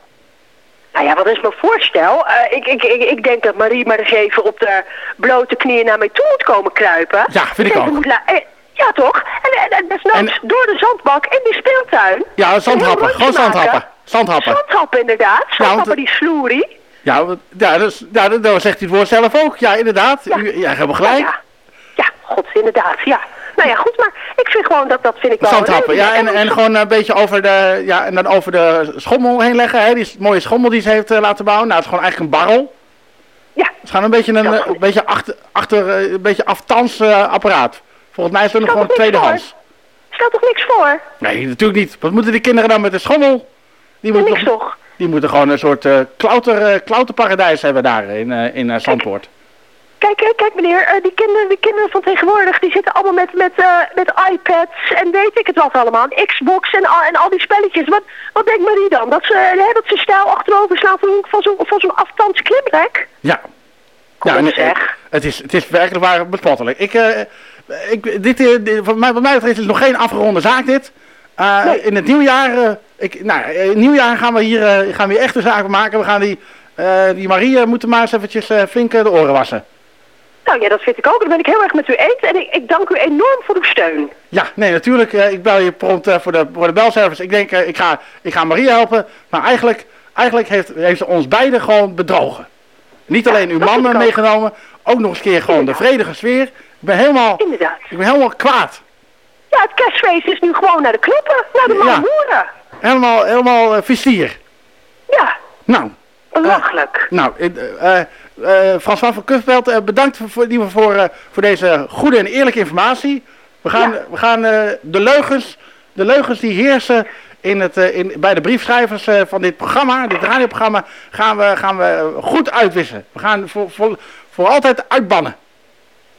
Nou ja, wat is mijn voorstel? Eh, ik, ik, ik, ik denk dat Marie maar eens even op de blote knieën naar mij toe moet komen kruipen. Ja, vind ik denk, ook. eh, ja, toch? En, en, en desnoods door de zandbak in die speeltuin. Ja, zandhappen. Gewoon maken. zandhappen. Zandhappen. Zandhappen, inderdaad. Zandhappen, want- die sloerie. Ja, ja, dus, ja dan zegt hij het woord zelf ook. Ja, inderdaad. U, ja, helemaal gelijk. Ja, ja, god, inderdaad, ja. Nou ja, goed, maar ik vind gewoon dat, dat vind ik wel... Zandhappen, ja, en, en gewoon een beetje over de, ja, en dan over de schommel heen leggen, hè, die mooie schommel die ze heeft eh, laten bouwen. Nou, het is gewoon eigenlijk een barrel. Ja. Het is gewoon een beetje een, eh, een beetje achter, achter eh, een beetje aftans apparaat. Volgens mij is het nog gewoon tweedehands. Stel toch niks voor? Nee, natuurlijk niet. Wat moeten die kinderen dan met de schommel? Die moeten niks toch? Die moeten gewoon een soort eh klauter, klauterparadijs hebben daar in, eh, in Zandpoort. Kijk, kijk, kijk meneer, eh, die, kinderen, die kinderen van tegenwoordig, die zitten allemaal met, met, eh, met iPads en weet ik het wat allemaal. Xbox en, al- en al die spelletjes. Wat, wat denkt Marie dan? Dat ze, hè, dat ze stijl achterover slaan van, van zo'n van zo'n aftans klimrek? Ja. Ja, en, eh, het, is, het is werkelijk waar bespottelijk. Ik, ik, dit, wat, mij, wat mij betreft is het nog geen afgeronde zaak dit. In het nieuwjaar, ik, nou, in het nieuwjaar gaan we hier, gaan we hier echte zaken maken. We gaan die, die Marie moeten maar eens eventjes flink de oren wassen. Nou ja, dat vind ik ook. Dat ben ik heel erg met u eens. En ik, ik dank u enorm voor uw steun. Ja, nee, natuurlijk. eh, ik bel je prompt eh, voor, de, voor de belservice. Ik denk, eh, ik, ga, ik ga Maria helpen. Maar eigenlijk, eigenlijk heeft, heeft ze ons beiden gewoon bedrogen. Niet alleen uw man meegenomen, ook nog eens een keer gewoon de vredige sfeer. Ik ben helemaal, Inderdaad. ik ben helemaal kwaad. Ja, het kerstfeest is nu gewoon naar de knoppen. Naar de Ja. marmoeren. Helemaal, helemaal uh, vistier. Ja. Nou. Belachelijk. nou, François van Kufveld, eh, bedankt voor, voor, eh, voor deze goede en eerlijke informatie. We gaan, we gaan eh, de, leugens, de leugens die heersen in het, eh, in, bij de briefschrijvers eh, van dit programma, dit radioprogramma, gaan we, gaan we goed uitwissen. We gaan voor, voor, voor altijd uitbannen.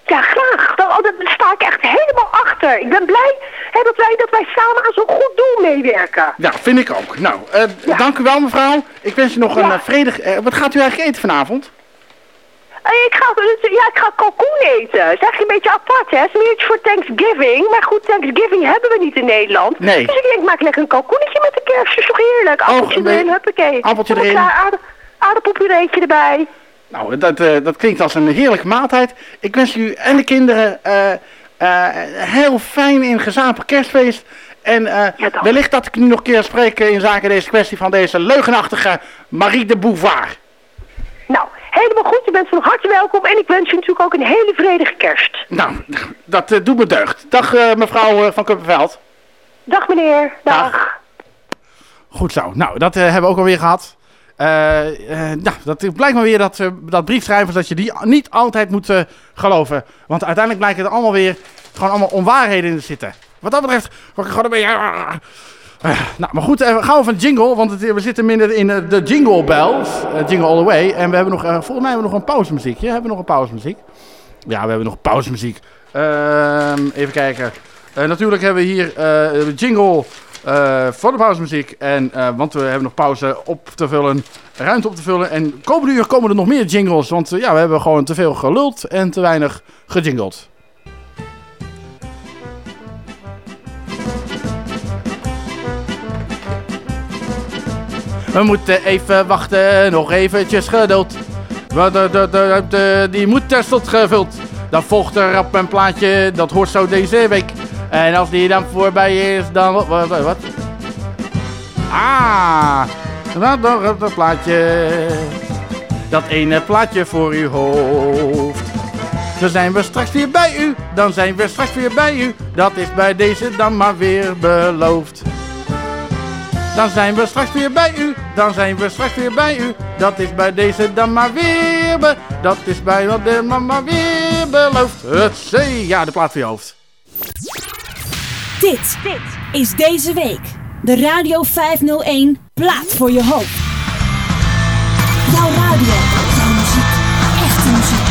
Ja, graag. Dan, oh, daar sta ik echt helemaal achter. Ik ben blij hè, dat, wij, dat wij samen aan zo'n goed doel meewerken. Ja, vind ik ook. Nou, eh, dank u wel mevrouw. Ik wens u nog een eh, vredig... eh, wat gaat u eigenlijk eten vanavond? Ik ga, ja, ik ga kalkoen eten. Dat is eigenlijk een beetje apart, hè. Het is meer iets voor Thanksgiving. Maar goed, Thanksgiving hebben we niet in Nederland. Nee. Dus ik denk, maak lekker een kalkoenetje met de kerst. Dat is toch heerlijk? Appeltje erin, huppakee. Appeltje erin. Klaar, aardappelpureetje erbij. Nou, dat, eh, dat klinkt als een heerlijke maaltijd. Ik wens u en de kinderen eh, heel fijn en gezapig kerstfeest. En wellicht dat ik nu nog een keer spreek in zaken deze kwestie van deze leugenachtige Marie de Bouvard. Helemaal goed. Je bent van harte welkom. En ik wens je natuurlijk ook een hele vredige kerst. Nou, dat eh, doet me deugd. Dag eh, mevrouw eh, van Kuppenveld. Dag meneer. Dag. Goed zo. Nou, dat hebben we ook alweer gehad. Eh, eh, nou, dat blijkt maar weer dat, dat briefschrijvers dat je die niet altijd moet geloven. Want uiteindelijk blijken er allemaal weer gewoon allemaal onwaarheden in te zitten. Wat dat betreft word ik gewoon een beetje... Eh, nou, maar goed, eh, gaan we van jingle, want we zitten midden in eh, de jingle bells, eh, jingle all the way. En we hebben nog, volgens mij hebben we nog een pauzemuziekje. Hebben we nog een pauzemuziek? Ja, we hebben nog pauzemuziek. Ehm, even kijken. Natuurlijk hebben we hier jingle voor de pauzemuziek. En, want we hebben nog pauze op te vullen, ruimte op te vullen. En komende uur komen er nog meer jingles. Want ja, we hebben gewoon te veel geluld en te weinig gejingeld. We moeten even wachten, nog eventjes geduld. De, de, de, de- die moet ter gevuld. Dan volgt er op een plaatje, dat hoort zo deze week. En als die dan voorbij is, dan... Wat? wat, wat? Ah, dan nog op dat plaatje. Dat ene plaatje voor uw hoofd. Dan zijn we straks weer bij u, dan zijn we straks weer bij u. Dat is bij deze dan maar weer beloofd. Dan zijn we straks weer bij u, dan zijn we straks weer bij u. Dat is bij deze dan maar weer be... Dat is bij wat de mama weer beloofd. Het zee, ja, de plaat voor je hoofd. Dit, is deze week de Radio 501 plaat voor je hoofd. Jouw radio, jouw muziek, echte muziek.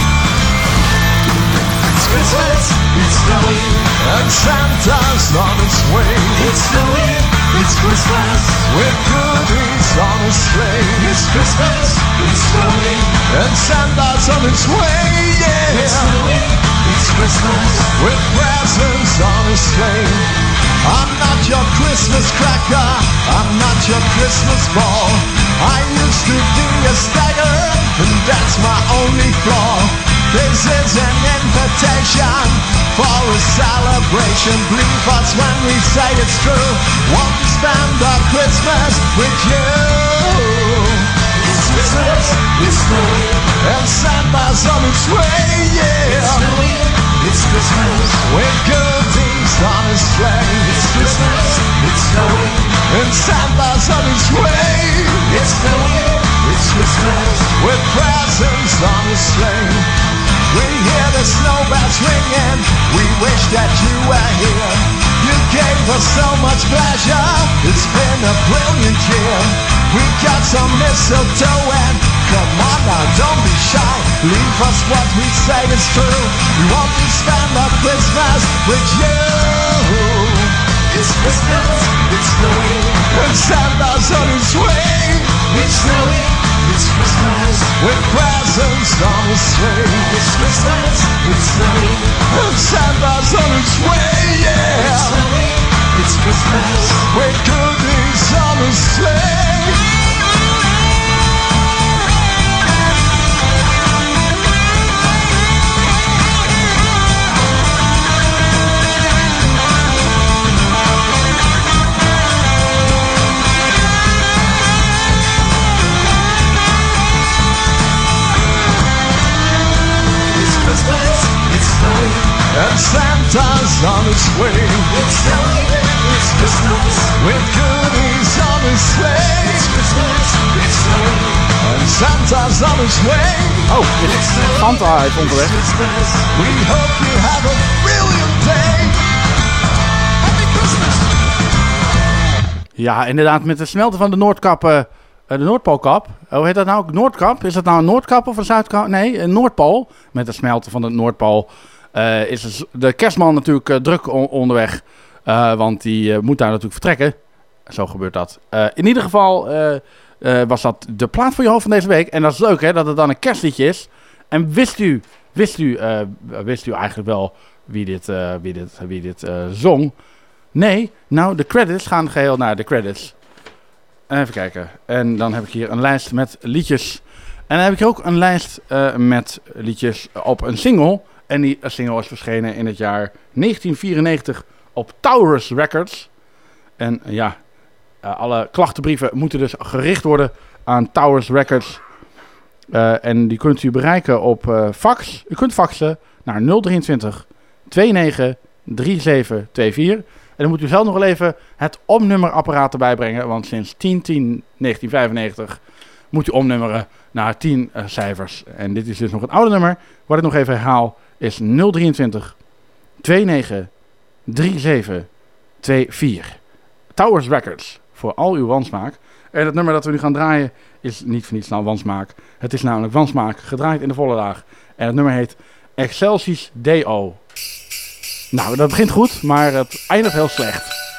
It's Christmas, it's snowing, and Santa's on his way. It's snowing, it's Christmas, with goodies on his sleigh. It's Christmas, it's snowing, and Santa's on his way. Yeah, it's snowing, it's Christmas, with presents on his sleigh. I'm not your Christmas cracker, I'm not your Christmas ball. I used to be a stagger, and that's my only flaw. This is an invitation for a celebration. Believe us when we say it's true. Want to spend our Christmas with you. It's Christmas, it's snowing, and Santa's on its way. Yeah, it's snowing, it's Christmas, with goodies on his sleigh. It's Christmas, it's snowing, and Santa's on his way. It's snowing, it's Christmas, with presents on his sleigh. We hear the snowbells ringing. We wish that you were here. You gave us so much pleasure. It's been a brilliant year. We got some mistletoe and come on now, don't be shy. Leave us what we say is true. We want to spend our Christmas with you. It's Christmas, it's snowing, and Santa's on his way. It's snowing, it's Christmas, with presents on his sleigh. It's Christmas, it's snowing, and Santa's on his way. Yeah, it's snowing, it's Christmas, with goodies on his sleigh. Is on its way. It's snowing, it's Christmas. With goodies on his sleigh. It's Christmas, it's snowing. And Santa's on his way. Oh, is Santa is onderweg. Christmas. We hope you have a brilliant day. Happy Christmas. Ja, inderdaad, met de smelten van de Noordkap, eh, eh, de Noordpoolkap. Oh, heet dat nou Noordkap? Is dat nou een Noordkap of een Zuidkap? Nee, een Noordpool. Met de smelten van de Noordpool eh, is de kerstman natuurlijk eh, druk on- onderweg. Eh, want die moet daar natuurlijk vertrekken. Zo gebeurt dat. In ieder geval was dat de plaat voor je hoofd van deze week. En dat is leuk hè, dat het dan een kerstliedje is. En wist u, wist u, wist u eigenlijk wel wie dit, wie dit, wie dit zong? Nee, nou de credits gaan geheel naar de credits. Even kijken. En dan heb ik hier een lijst met liedjes. En dan heb ik ook een lijst met liedjes op een single. En die single is verschenen in het jaar 1994 op Taurus Records. En eh, ja, eh, alle klachtenbrieven moeten dus gericht worden aan Taurus Records. Eh, en die kunt u bereiken op fax. U kunt faxen naar 023 29 3724. En dan moet u zelf nog wel even het omnummerapparaat erbij brengen. Want sinds 10-10-1995 moet u omnummeren naar 10 eh, cijfers. En dit is dus nog een oude nummer. Wat ik nog even herhaal is 023 29 37 24. Towers Records voor al uw wansmaak. En het nummer dat we nu gaan draaien is niet voor niets nou wansmaak. Het is namelijk wansmaak, gedraaid in de volle laag. En het nummer heet Excelsis DO. Nou, dat begint goed, maar het eindigt heel slecht.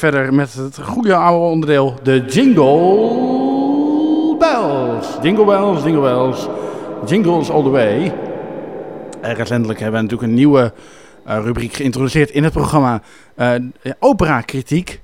Verder met het goede oude onderdeel, de Jingle Bells. Jingle Bells, Jingle Bells, Jingles all the way. En recentelijk hebben we natuurlijk een nieuwe eh, rubriek geïntroduceerd in het programma eh, Opera Kritiek.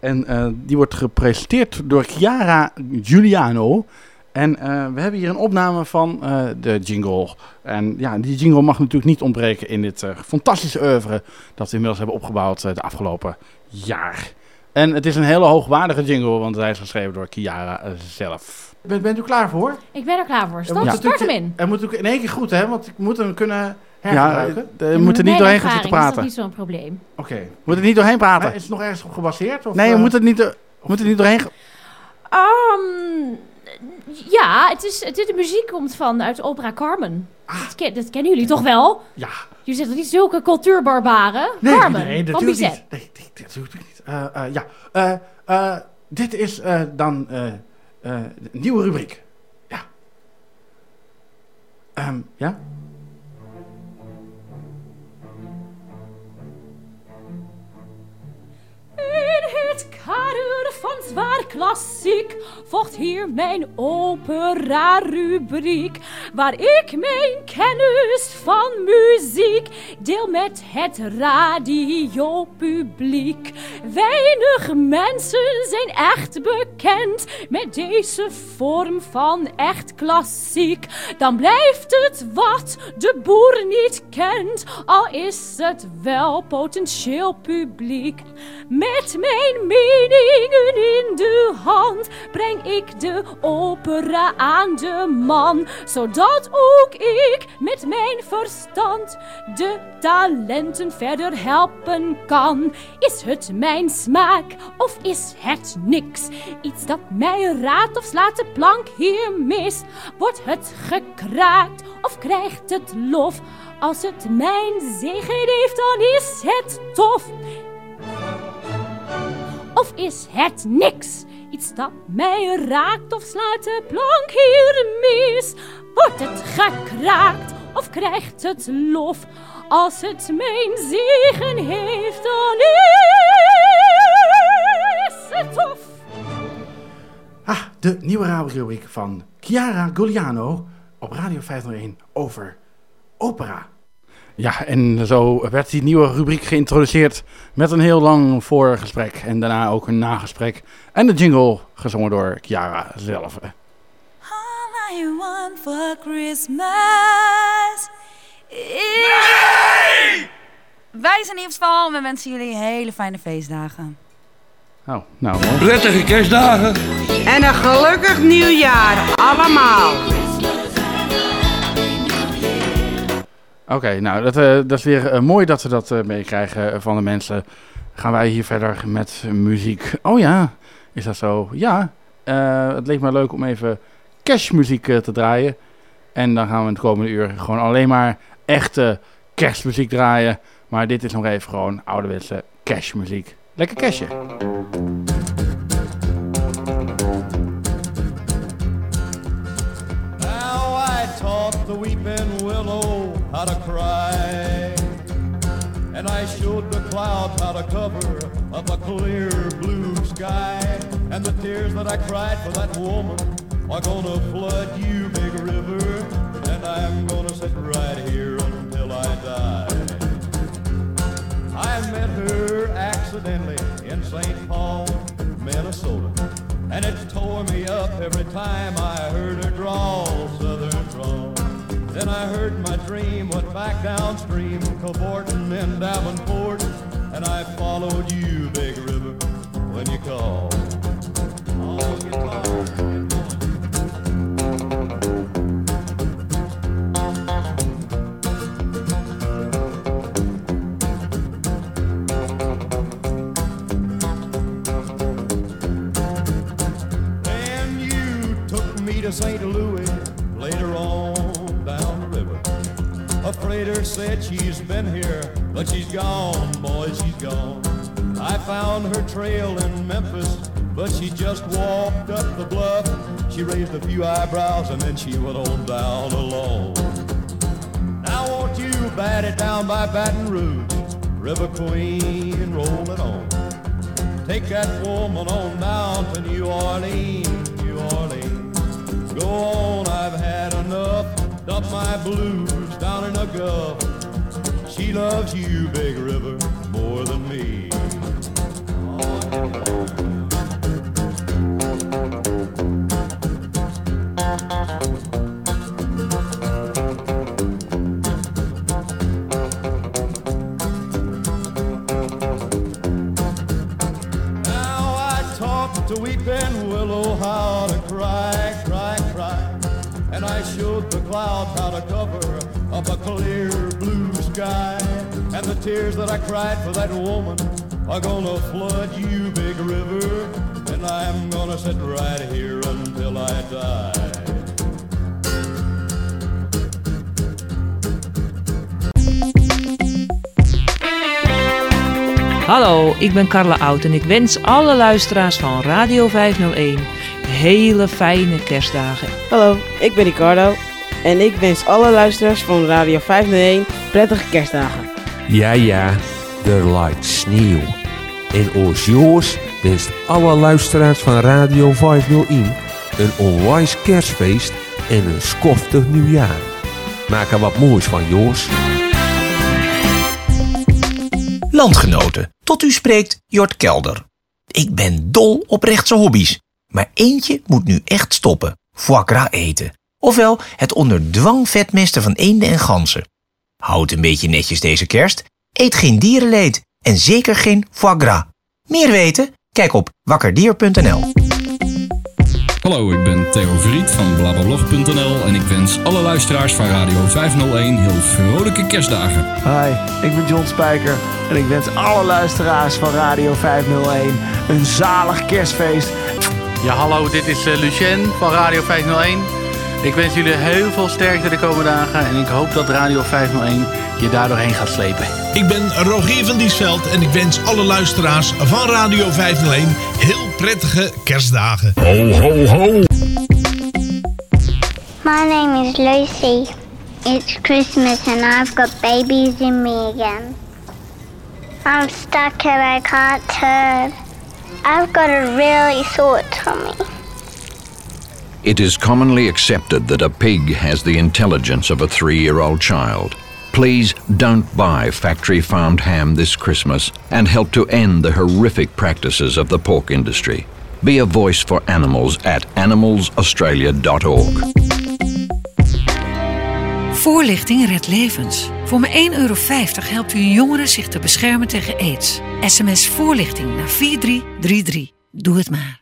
En die wordt gepresenteerd door Chiara Giuliano. En eh, we hebben hier een opname van eh, de jingle. En ja, die jingle mag natuurlijk niet ontbreken in dit eh, fantastische oeuvre dat we inmiddels hebben opgebouwd eh, de afgelopen jaar. En het is een hele hoogwaardige jingle, want hij is geschreven door Chiara eh, zelf. Bent, bent u klaar voor? Ik ben er klaar voor. Start, Ja. start hem in. Hij moet natuurlijk in één keer goed, hè? Want ik moet hem kunnen hergebruiken. Ja, je moet er niet doorheen gaan zitten is praten. dat niet zo'n probleem. Oké. Moet er niet doorheen praten? Maar is het nog ergens op gebaseerd? Of, Nee, je moet het niet, er- moet er niet doorheen... Ehm, ja, het is, het, de muziek komt van uit opera Carmen. Dat, ken- dat kennen jullie toch wel? Ah. Ja. Jullie zijn toch niet zulke cultuurbarbaren? Nee, Carmen, nee, van natuurlijk Bizet. niet. Nee, nee, dat natuurlijk niet. Eh, eh, ja, eh, dit is dan een nieuwe rubriek. Ja. Ehm, ja? In het kader van zwaar klassiek volgt hier mijn opera-rubriek, waar ik mijn kennis van muziek deel met het radiopubliek. Weinig mensen zijn echt bekend met deze vorm van echt klassiek. Dan blijft het wat de boer niet kent, al is het wel potentieel publiek. Met mijn meningen in de hand breng ik de opera aan de man, zodat ook ik met mijn verstand de talenten verder helpen kan. Is het mijn smaak of is het niks? Iets dat mij raadt of slaat de plank hier mis? Wordt het gekraakt of krijgt het lof? Als het mijn zegen heeft, dan is het tof. Of is het niks? Iets dat mij raakt of slaat de plank hier mis? Wordt het gekraakt of krijgt het lof? Als het mijn zegen heeft, dan is het tof. Ah, de nieuwe rubriek van Chiara Giuliano op Radio 501 over opera. Ja, en zo werd die nieuwe rubriek geïntroduceerd met een heel lang voorgesprek en daarna ook een nagesprek. En de jingle gezongen door Chiara zelf. All I want for Christmas is... Wij zijn in ieder geval. We wensen jullie hele fijne feestdagen. Oh, nou mooi. Prettige kerstdagen. En een gelukkig nieuwjaar allemaal. Oké, nou dat, eh, dat is weer eh, mooi dat we dat eh, meekrijgen van de mensen. Gaan wij hier verder met muziek. Oh ja, is dat zo? Ja, het leek me leuk om even kerstmuziek eh, te draaien. En dan gaan we het komende uur gewoon alleen maar echte kerstmuziek draaien. Maar dit is nog even gewoon ouderwetse kerstmuziek. Lekker kerstje. How to cry. And I showed the clouds how to cover up a clear blue sky. And the tears that I cried for that woman are gonna flood you, big river. And I'm gonna sit right here until I die. I met her accidentally in St. Paul, Minnesota. And it tore me up every time I heard her drawl, southern. Then I heard my dream went back downstream, cavorting in Davenport. And I followed you, Big River, when you called. Guitar. Then you took me to St. Louis Freighter said she's been here, but she's gone, boy, she's gone. I found her trail in Memphis But she just walked up the bluff. She raised a few eyebrows and then she went on down alone. Now won't you bat it down by Baton Rouge, River Queen, roll it on. Take that woman on down to New Orleans, New Orleans. Go on, I've had enough. Dump my blues down in a gulf. She loves you, Big River, more than me. Now cover up a clear blue sky. And the tears that I cried for that woman are gonna flood you, big river. And I'm gonna sit right here until I die. Hallo, ik ben Carla Oud en ik wens alle luisteraars van Radio 501 hele fijne kerstdagen. Hallo, ik ben Ricardo en ik wens alle luisteraars van Radio 501 prettige kerstdagen. Ja, ja, er lijkt sneeuw. En ons Joos wenst alle luisteraars van Radio 501 een onwijs kerstfeest en een skoftig nieuwjaar. Maak er wat moois van, Joos. Landgenoten, tot u spreekt Jort Kelder. Ik ben dol op rechtse hobby's, maar eentje moet nu echt stoppen. Foie gras eten. Ofwel het onder dwang vetmesten van eenden en ganzen. Houd een beetje netjes deze kerst. Eet geen dierenleed en zeker geen foie gras. Meer weten? Kijk op wakkerdier.nl. Hallo, ik ben Theo Vriet van blablablog.nl en ik wens alle luisteraars van Radio 501 heel vrolijke kerstdagen. Hi, ik ben John Spijker en ik wens alle luisteraars van Radio 501 een zalig kerstfeest. Ja, hallo, dit is eh, Lucien van Radio 501. Ik wens jullie heel veel sterkte de komende dagen en ik hoop dat Radio 501 je daar doorheen gaat slepen. Ik ben Rogier van Diesveld en ik wens alle luisteraars van Radio 501 heel prettige kerstdagen. Ho, ho, ho! My name is Lucy. It's Christmas and I've got babies in me again. I'm stuck and I can't turn. I've got a really sore tummy. It is commonly accepted that a pig has the intelligence of a three year old child. Please don't buy factory farmed ham this Christmas and help to end the horrific practices of the pork industry. Be a voice for animals at animalsaustralia.org. Voorlichting redt levens. Voor maar 1,50 euro helpt u een jongere zich te beschermen tegen aids. SMS voorlichting naar 4333. Doe het maar.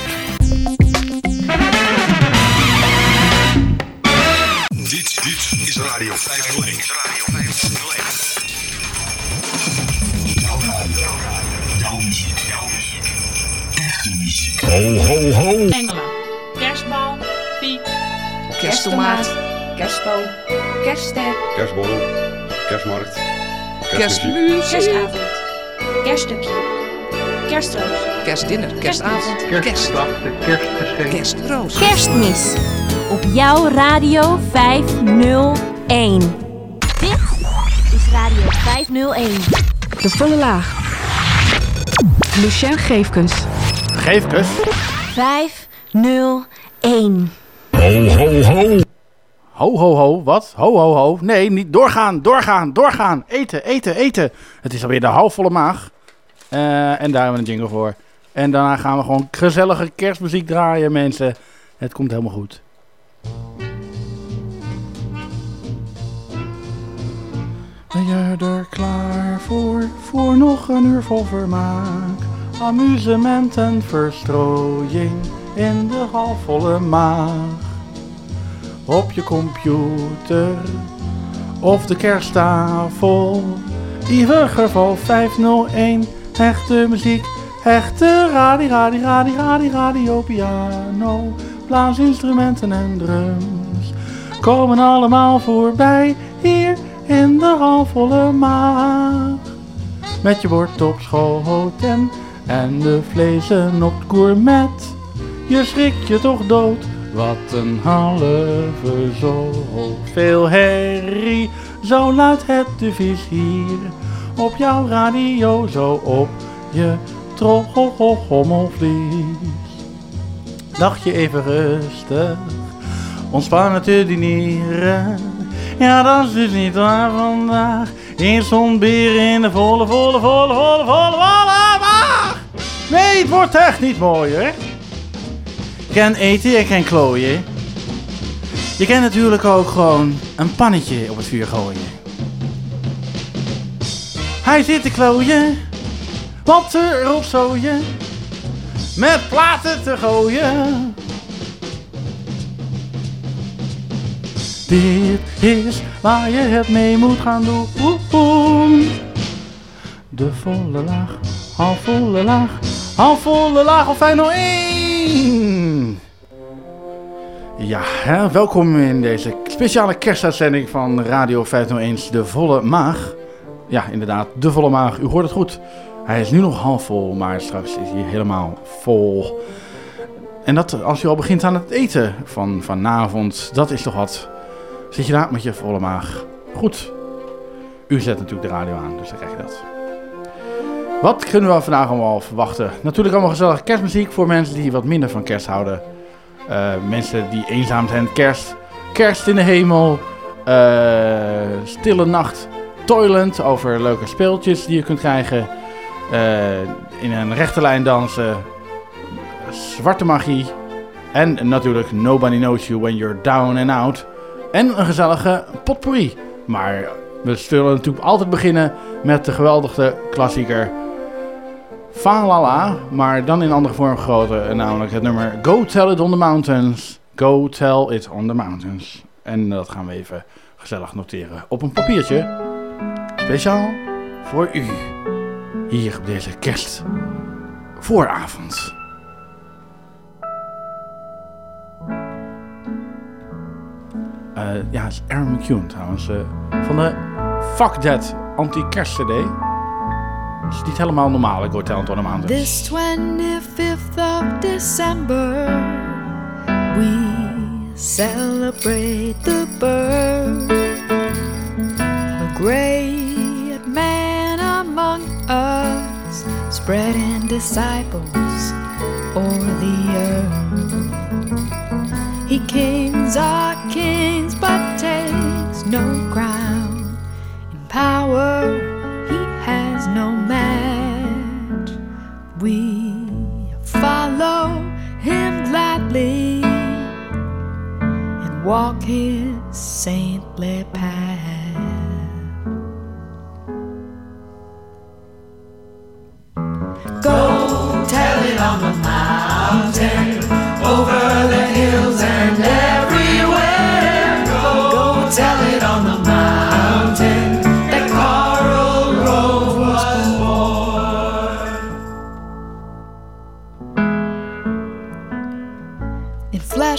Radio 501. Radio 501. Jouw radio. Jouw muziek. Jouw muziek. Echte muziek. Ho, ho, ho. Engelen. Kerstbal. Piek. Kersttomaat. Kerstboom. Kerstster. Kerstborrel, kerstmarkt, Kerstmuziek. Kerstavond. Kerststukje. Kerstroos. Kerstdinner. Kerstavond. Kerstdag, Kerstgeschenk. Kerstroos. Kerstmis. Op jouw Radio 501. Dit is Radio 501. De volle laag. Lucien Geefkens. Geefkens? 501. Ho, ho, ho. Ho, ho, ho. Wat? Ho, ho, ho. Nee, niet doorgaan, doorgaan, doorgaan. Eten, eten, eten. Het is alweer de halfvolle maag. Eh, en daar hebben we een jingle voor. En daarna gaan we gewoon gezellige kerstmuziek draaien, mensen. Het komt helemaal goed. Ben je er klaar voor? Voor nog een uur vol vermaak. Amusement en verstrooiing. in de halfvolle maag. Op je computer of de kersttafel. Ieder geval 501, echte muziek, echte radio, radio, radio, radio, radio, piano, blaasinstrumenten en drums. Komen allemaal voorbij hier in de halfvolle maag. Met je bord op schoot en, de vlezen op het gourmet. Je schrikt je toch dood, wat een halve zoveel herrie. Zo luidt het devies hier op jouw radio, zo op je trommelvlies. Dacht je even rustig, ontspannen te dineren. Ja, dat is dus niet waar vandaag. In zo'n beer in de volle, volle, volle, volle, volle, volle maag. Nee, het wordt echt niet mooier. Je kan eten, je kan klooien. Je kan natuurlijk ook gewoon een pannetje op het vuur gooien. Hij zit te klooien, wat te rotzooien, met platen te gooien. Dit is waar je het mee moet gaan doen. De volle laag, halfvolle laag, halfvolle laag of fijn nog één. Ja, hè, welkom in deze speciale kerstuitzending van Radio 501 De Volle Maag. Ja, inderdaad, De Volle Maag. U hoort het goed. Hij is nu nog half vol, maar straks is hij helemaal vol. En dat als je al begint aan het eten van vanavond, dat is toch wat. Zit je daar met je volle maag? Goed. U zet natuurlijk de radio aan, dus dan krijg je dat. Wat kunnen we vandaag allemaal verwachten? Natuurlijk allemaal gezellige kerstmuziek voor mensen die wat minder van kerst houden. Uh, mensen die eenzaam zijn. Kerst, kerst in de hemel. Uh, stille nacht. Toilet over leuke speeltjes die je kunt krijgen. Uh, in een rechte lijn dansen. Zwarte magie. En natuurlijk Nobody Knows You When You're Down and Out. En een gezellige potpourri. Maar we zullen natuurlijk altijd beginnen met de geweldige klassieker Fa La La, maar dan in andere vorm gegoten. Namelijk het nummer Go Tell It On The Mountains. Go Tell It On The Mountains. En dat gaan we even gezellig noteren op een papiertje. Speciaal voor u. Hier op deze kerstvooravond. Uh, ja, het is Aaron McCune trouwens. Uh, van de Fuck That anti-kerst-cd. is niet helemaal normaal, ik hoor Talent on the Mountains. This 25th of December We celebrate the birth a great man among us Spreading disciples o'er the earth kings are kings but takes no crown. In power he has no match. We follow him gladly And walk his saintly path. Go tell it on the mountain, over the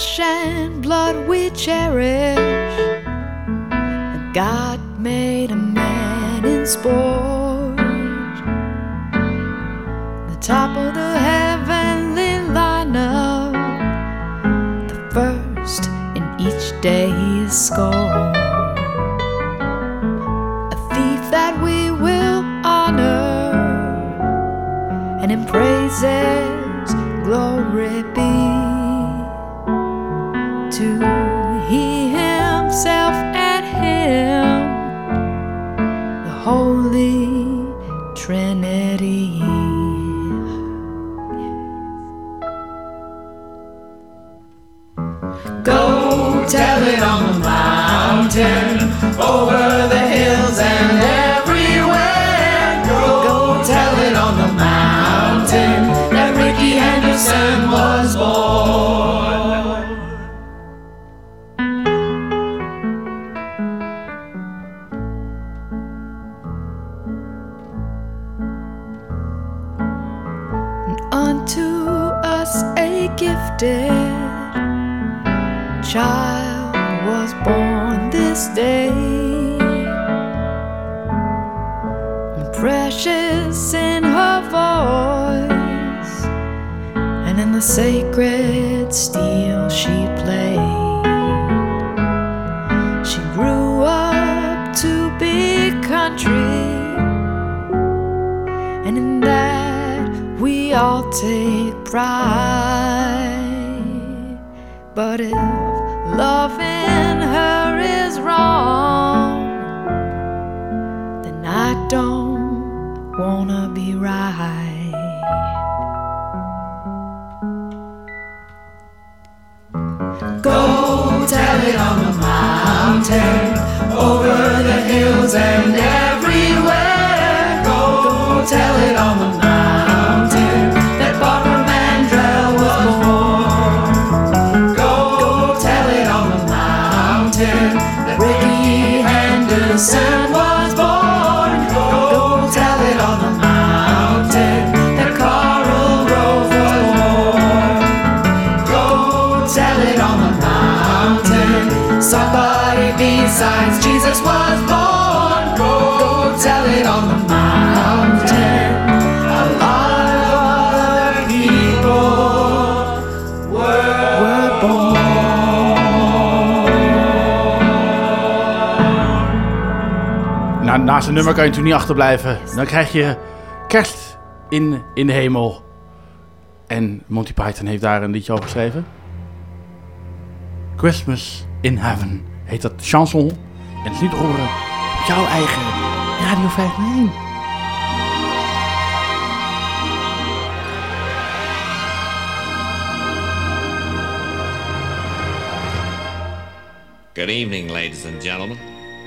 flesh and blood we cherish God made a man in sport. The top of the heavenly lineup, the first in each day's score. A thief that we will honor, and in praises glory be Go tell it on the mountain, over the sacred steel she played. She grew up to be country, and in that we all take pride. But if loving her is wrong, then I don't wanna be right. It on the mountain, over the hills and everywhere. Go, tell it on the mountain Een nummer kan je natuurlijk niet achterblijven. Dan krijg je kerst in, in de hemel. En Monty Python heeft daar een liedje over geschreven. Christmas in Heaven heet dat chanson. En het is niet te horen op jouw eigen Radio 501. Good evening, ladies and gentlemen.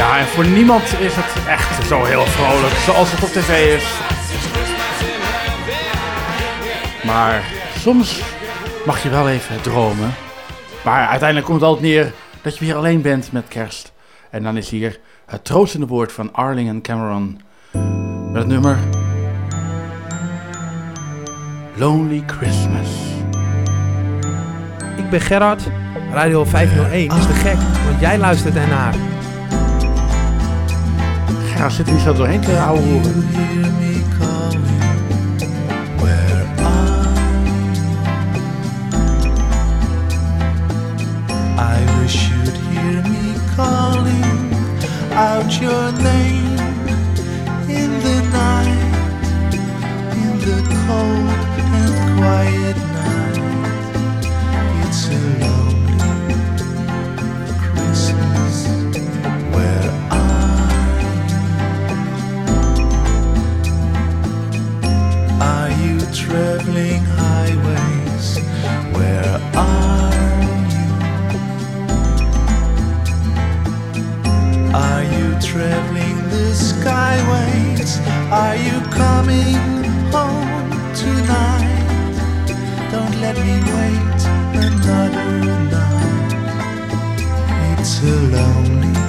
Ja, en voor niemand is het echt zo heel vrolijk zoals het op tv is. Maar soms mag je wel even dromen. Maar uiteindelijk komt het altijd neer dat je weer alleen bent met kerst. En dan is hier het troostende woord van Arling en Cameron. Met het nummer Lonely Christmas. Ik ben Gerard. Radio 501 is te gek, want jij luistert ernaar. Gerard zit er niet zo doorheen te calling out your name in the night, in the cold and quiet night. It's a lonely Christmas where I. Are you traveling highways where I? Name. the skyways. Are you coming home tonight? Don't let me wait another night. It's a lonely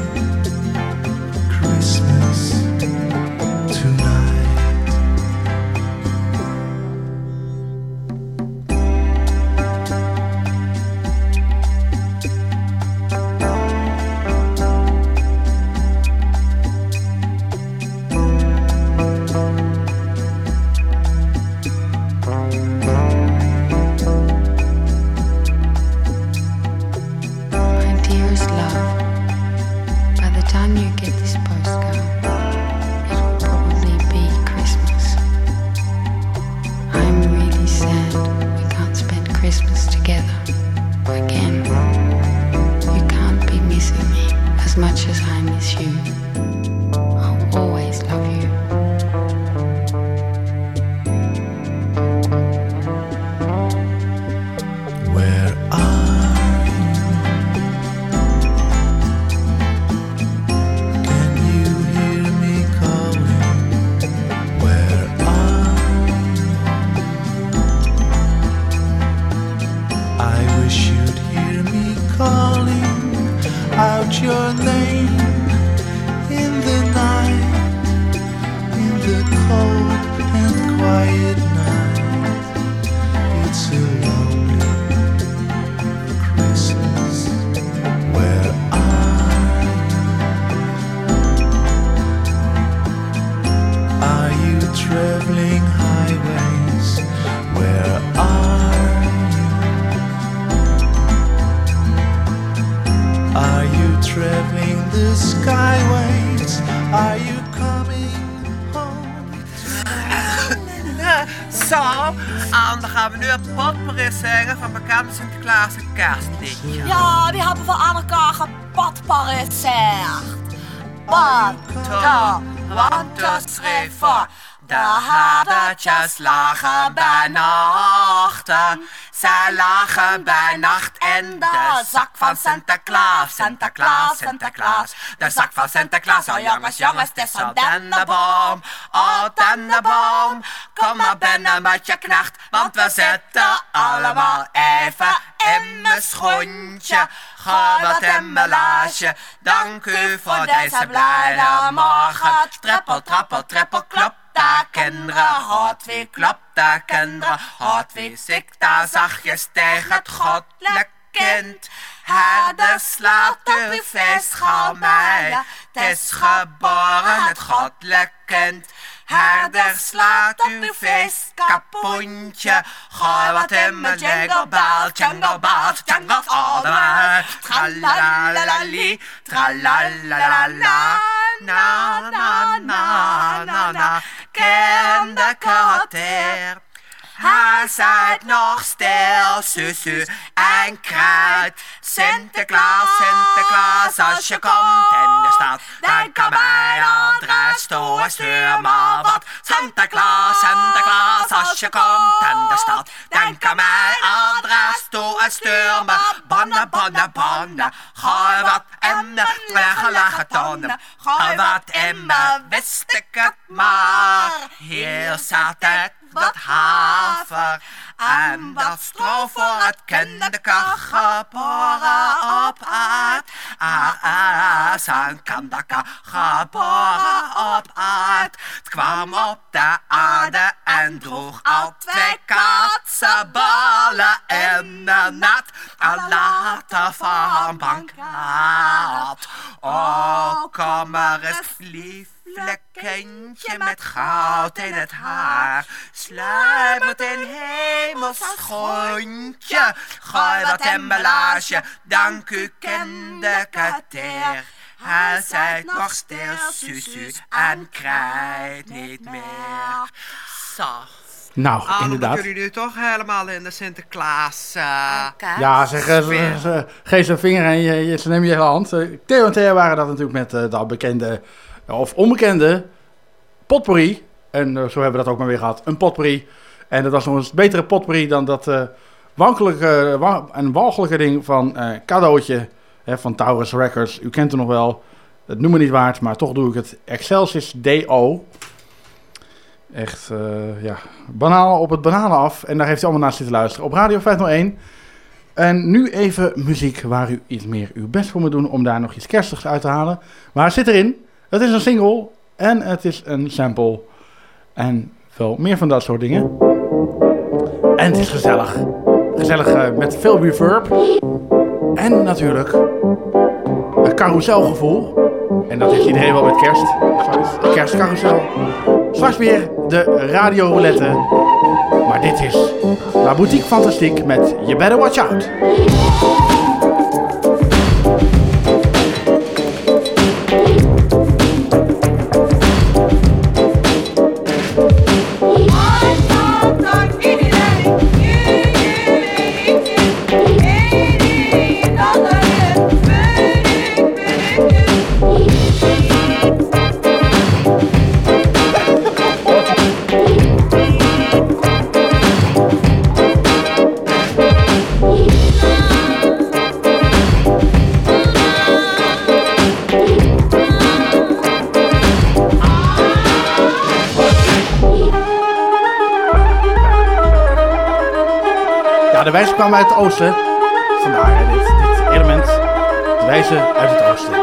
gaan we nu een potpourri zingen van bekende Sinterklaas en kerstliedjes. Ja, die hebben we aan elkaar. Wat, to, want de schreef voor. De hadertjes lagen bij nachten. Zij lagen bij nacht in de zak van Sinterklaas. Sinterklaas, Sinterklaas. De zak van Sinterklaas. Oh jongens, jongens, het is een dennenboom. Oh, dennenboom. Kom maar binnen met je knecht. Want we zitten allemaal even in mijn schoentje. Ga wat in mijn laasje. Dank u voor deze blijde morgen. Trippel, trappel, trippel, klop. Daar kinderen, hot wie klopt kinderen, hot wie zingt daar zachtjes tegen het goddelijk kind. Herder slaat uw feestschouw mij, het is geboren het goddelijk kind. Herder slaat uw feestkapoentje, gooi wat in mijn jingle bell, jingle bells, jingle all the way. Tralalala, na na na na na, kinderkater. Hij zijt nog stil, susu en kruid. Sinterklaas, Sinterklaas, als je komt in de stad, denk aan mijn adres en stuur maar wat. Sinterklaas, Sinterklaas, als je komt in de stad, denk aan mijn adres en stuur me bannen, bannen, bannen. Gooi wat in me, leggen, leggen tonnen. Gooi wat in me, wist ik het maar. Hier zat ik wat haver en dat stro voor het kinderkar geboren op aard. Aas en kinderkar geboren op aard. Het kwam op de aarde en droeg al twee katsenballen in de nat. En later van bankaat. Oh, kom er eens lieflijk kindje met goud in het haar. Sluimert in hemels schoentje. Gooi wat laasje, dank u kinderkater. Hij zei nog stil, susu, en krijt niet meer. Zo. Nou, Ah, inderdaad. moeten jullie nu toch helemaal in de Sinterklaas... eh, Ja, zeg, ze- ze- geef ze een vinger en je, je, ze nemen je hand. Eh, Theo en Thea waren dat natuurlijk met de al bekende of onbekende potpourri. En eh, zo hebben we dat ook maar weer gehad. Een potpourri. En dat was nog eens betere potpourri dan dat eh wankelijke wa- en walgelijke ding van eh cadeautje hè, van Taurus Records. U kent het nog wel. het noemen niet waard, maar toch doe ik het. Excelsis DO. Echt, eh, ja, banaal op het banalen af. En daar heeft u allemaal naar zitten luisteren op Radio 501. En nu even muziek waar u iets meer uw best voor moet doen om daar nog iets kerstigs uit te halen. Maar zit erin. Het is een single en het is een sample. En veel meer van dat soort dingen. En het is gezellig. Gezellig eh, met veel reverb. En natuurlijk een carouselgevoel. En dat heeft iedereen wel met kerst. Kerstcarousel. Straks weer de radio roulette. Maar dit is La Boutique Fantastique met You Better Watch Out. Oosten. Vandaar dit, dit element. De wijze uit het oosten.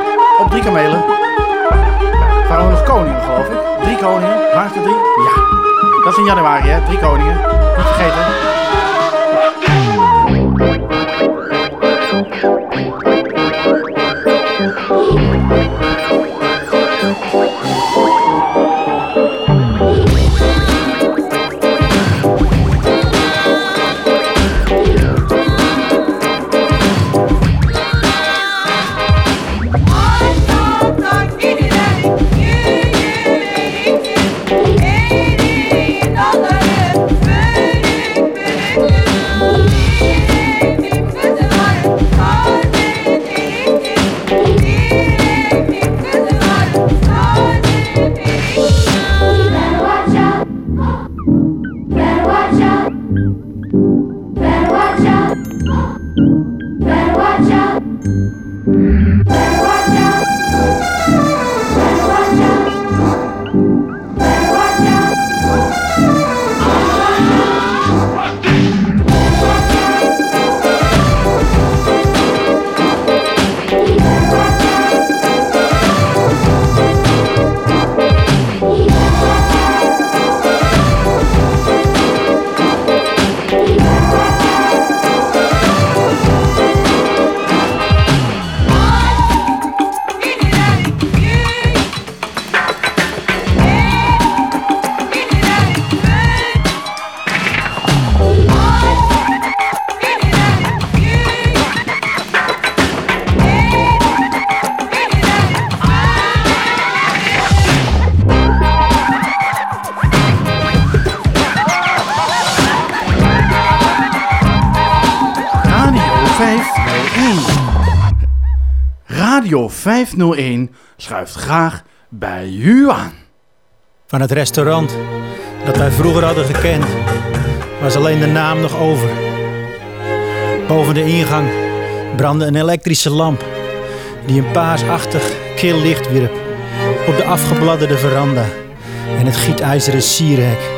Op drie kamelen. Waren we nog koningen, geloof ik. Drie koningen. Waren er drie? Ja. Dat is in januari, hè. Drie koningen. 501 schuift graag bij u aan. Van het restaurant dat wij vroeger hadden gekend, was alleen de naam nog over. Boven de ingang brandde een elektrische lamp die een paasachtig kil licht wierp op de afgebladderde veranda en het gietijzeren sierhek.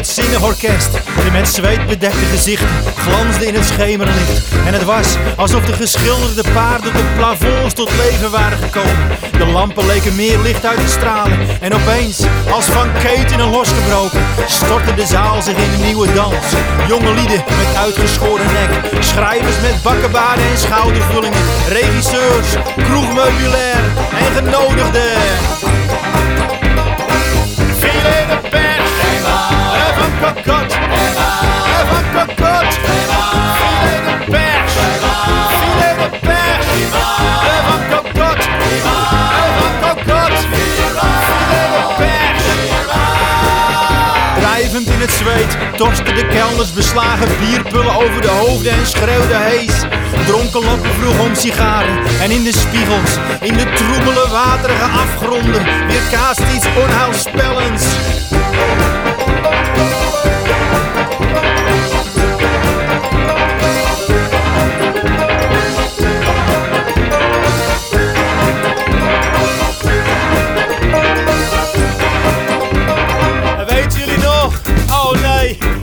Uitzinnig orkest. Die met zweet bedekte gezichten glansde in het schemerlicht. En het was alsof de geschilderde paarden de plafonds tot leven waren gekomen. De lampen leken meer licht uit te stralen. En opeens, als van ketenen losgebroken, stortte de zaal zich in een nieuwe dans. Jonge lieden met uitgeschoren nek. Schrijvers met bakkenbaarden en schoudervullingen. Regisseurs, kroegmeubilair en genodigden cocotte. Eva cocotte. Filet de perche. Filet de perche. Eva cocotte. Eva cocotte. Filet de perche. Drijvend in het zweet, torsten de kelners beslagen vierpullen over de hoofden en schreeuwde hees. Dronken lokken vroeg om sigaren en in de spiegels, in de troebele waterige afgronden, weer kaast iets onheilspellends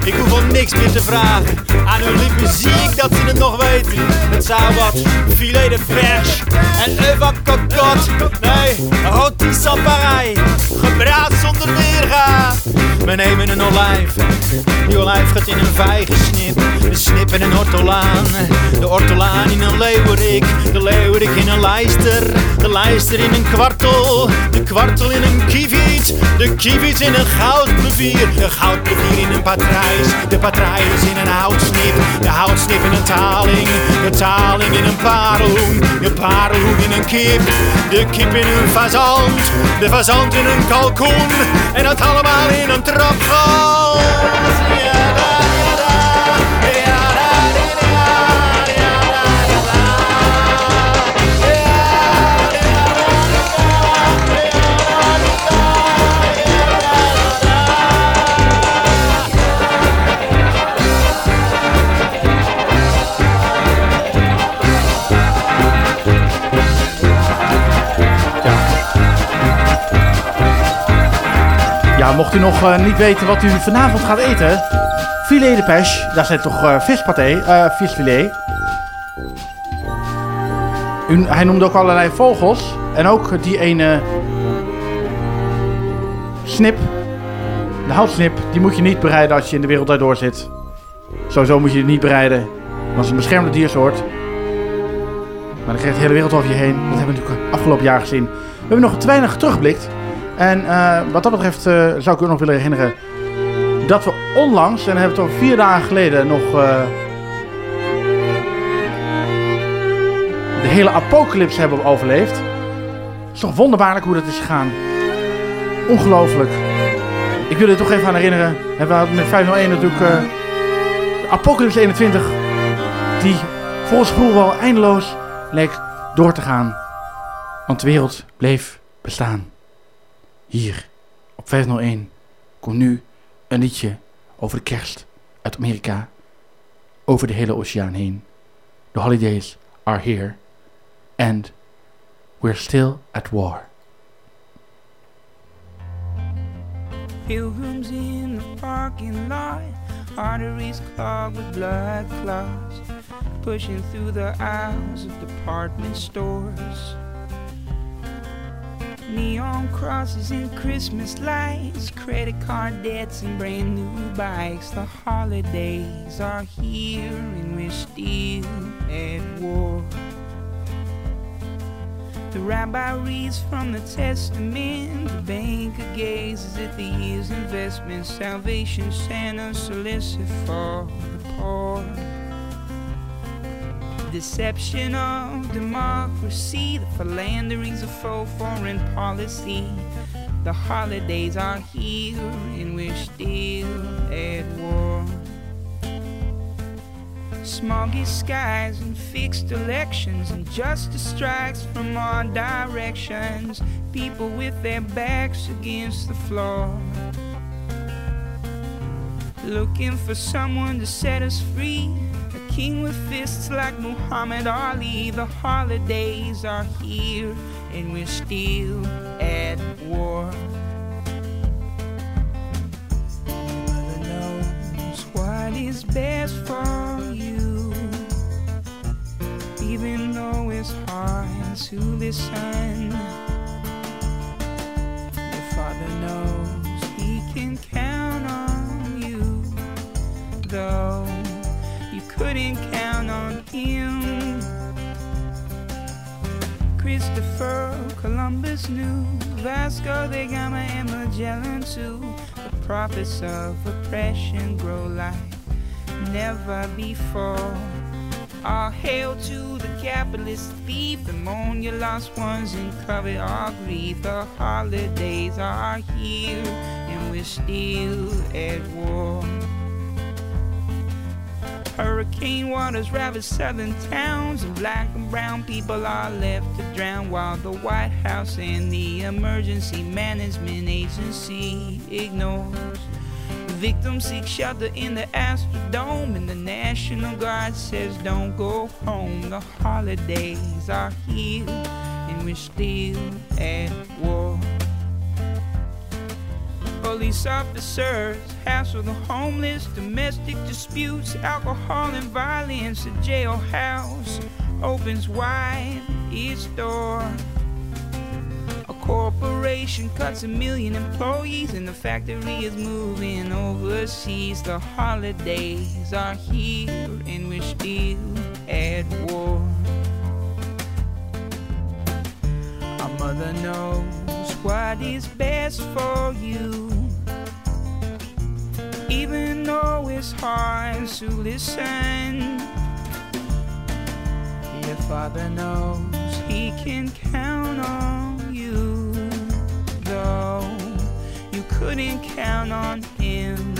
ik hoef al niks meer te vragen. Aan hun lippen zie ik dat ze het nog weten. Het zou filet de pers en Eva. Nee, roti saparij, gebraad zonder weerga. We nemen een olijf, die olijf gaat in een vijgensnip. De snip in een ortolaan, de ortolaan in een leeuwerik. De leeuwerik in een lijster, de lijster in een kwartel. De kwartel in een kieviet, de kieviet in een goudplevier. De goudplevier in een patrijs, de patrijs in een houtsnip. De houtsnip in een taling, de taling in een parelhoen. De parelhoen in een kip, de kip in een fazant. De fazant in een kalkoen. En dat allemaal in een trapgal. Mocht u nog eh, niet weten wat u vanavond gaat eten. Filet de pêche, daar zit toch eh vispaté, eh visfilet. Hij noemde ook allerlei vogels. En ook die ene snip. De houtsnip, die moet je niet bereiden als je in de wereld daardoor zit. Sowieso moet je het niet bereiden. Want het is een beschermde diersoort. Maar dan krijgt de hele wereld over je heen. Dat hebben we natuurlijk afgelopen jaar gezien. We hebben nog te weinig teruggeblikt. En eh, wat dat betreft eh, zou ik u nog willen herinneren dat we onlangs, en hebben we het over vier dagen geleden, nog eh, de hele apocalypse hebben overleefd. Het is toch wonderbaarlijk hoe dat is gegaan. Ongelooflijk. Ik wil er toch even aan herinneren. En we hadden met 501 natuurlijk de Apocalypse 21, die volgens wel eindeloos leek door te gaan. Want de wereld bleef bestaan. Hier, op 501, komt nu een liedje over de kerst uit Amerika. Over de hele oceaan heen. The holidays are here. And we're still at war. Pilgrims in the parking lot, arteries clogged with blood clots, pushing through the aisles of department stores. Neon crosses and Christmas lights, credit card debts and brand new bikes. The holidays are here and we're still at war. The rabbi reads from the testament, the banker gazes at the year's investment. Salvation Santa solicit for the poor. Deception of democracy, the philanderings of faux foreign policy. The holidays are here and we're still at war. Smoggy skies and fixed elections, and justice strikes from all directions. People with their backs against the floor. Looking for someone to set us free. King with fists like Muhammad Ali. The holidays are here, and we're still at war. Mother knows what is best for you, even though it's hard to listen. Your father knows he can count on you, though couldn't count on him. Christopher Columbus knew Vasco da Gama and Magellan too. The prophets of oppression grow like never before. All hail to the capitalist thief, and mourn your lost ones and cover our grief. The holidays are here, and we're still at war. Hurricane waters ravage southern towns, and black and brown people are left to drown while the White House and the Emergency Management Agency ignores. Victims seek shelter in the Astrodome, and the National Guard says, Don't go home. The holidays are here, and we're still at war. Police officers hassle the homeless, domestic disputes, alcohol and violence. The jailhouse opens wide its door. A corporation cuts a million employees, and the factory is moving overseas. The holidays are here, and we're still at war. Our mother knows what is best for you. Even though it's hard to listen, your father knows he can count on you. Though you couldn't count on him.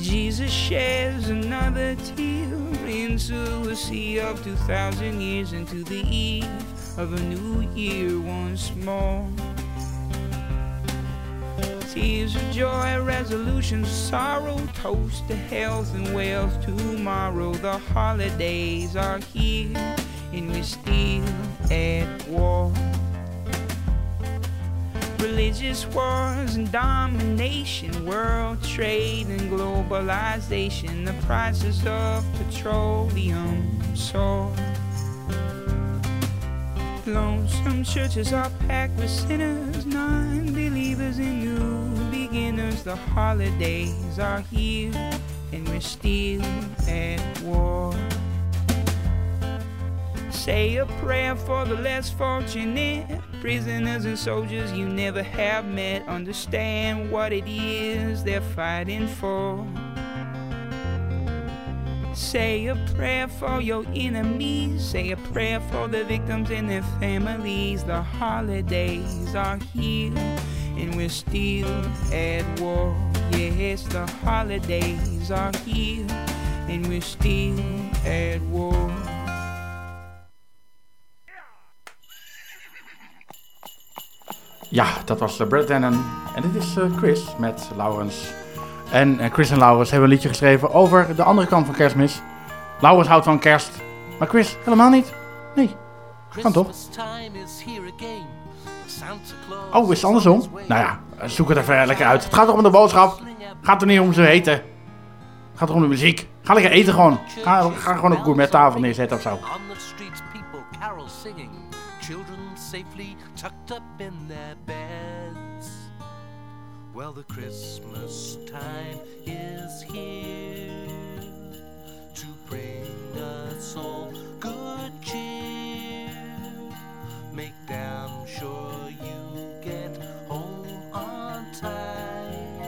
Jesus sheds another tear into a sea of 2,000 years, into the eve of a new year once more. Tears of joy, resolutions sorrow, toast to health and wealth tomorrow. The holidays are here, and we're still at war. Religious wars and domination, world trade and globalization, the prices of petroleum soar. Lonesome churches are packed with sinners, non believers and new beginners. The holidays are here, and we're still at war. Say a prayer for the less fortunate prisoners and soldiers you never have met. Understand what it is they're fighting for. Say a prayer for your enemies. Say a prayer for the victims and their families. The holidays are here, and we're still at war. Yes, the holidays are here, and we're still at war. Ja, dat was Brad Dennen. En dit is eh, Chris met Laurens. En eh, Chris en Laurens hebben een liedje geschreven over de andere kant van kerstmis. Laurens houdt van kerst, maar Chris helemaal niet. Nee, kan toch? Oh, is het andersom? Nou ja, zoek het even lekker uit. Het gaat toch om de boodschap? Gaat er niet om ze eten? Gaat toch om de muziek? Ga lekker eten gewoon. Ga, ga gewoon een gourmettafel neerzetten of zo. On the streets, people carol singing, children safely tucked up in their beds. Well, the Christmas time is here to bring us all good cheer. Make damn sure you get home on time.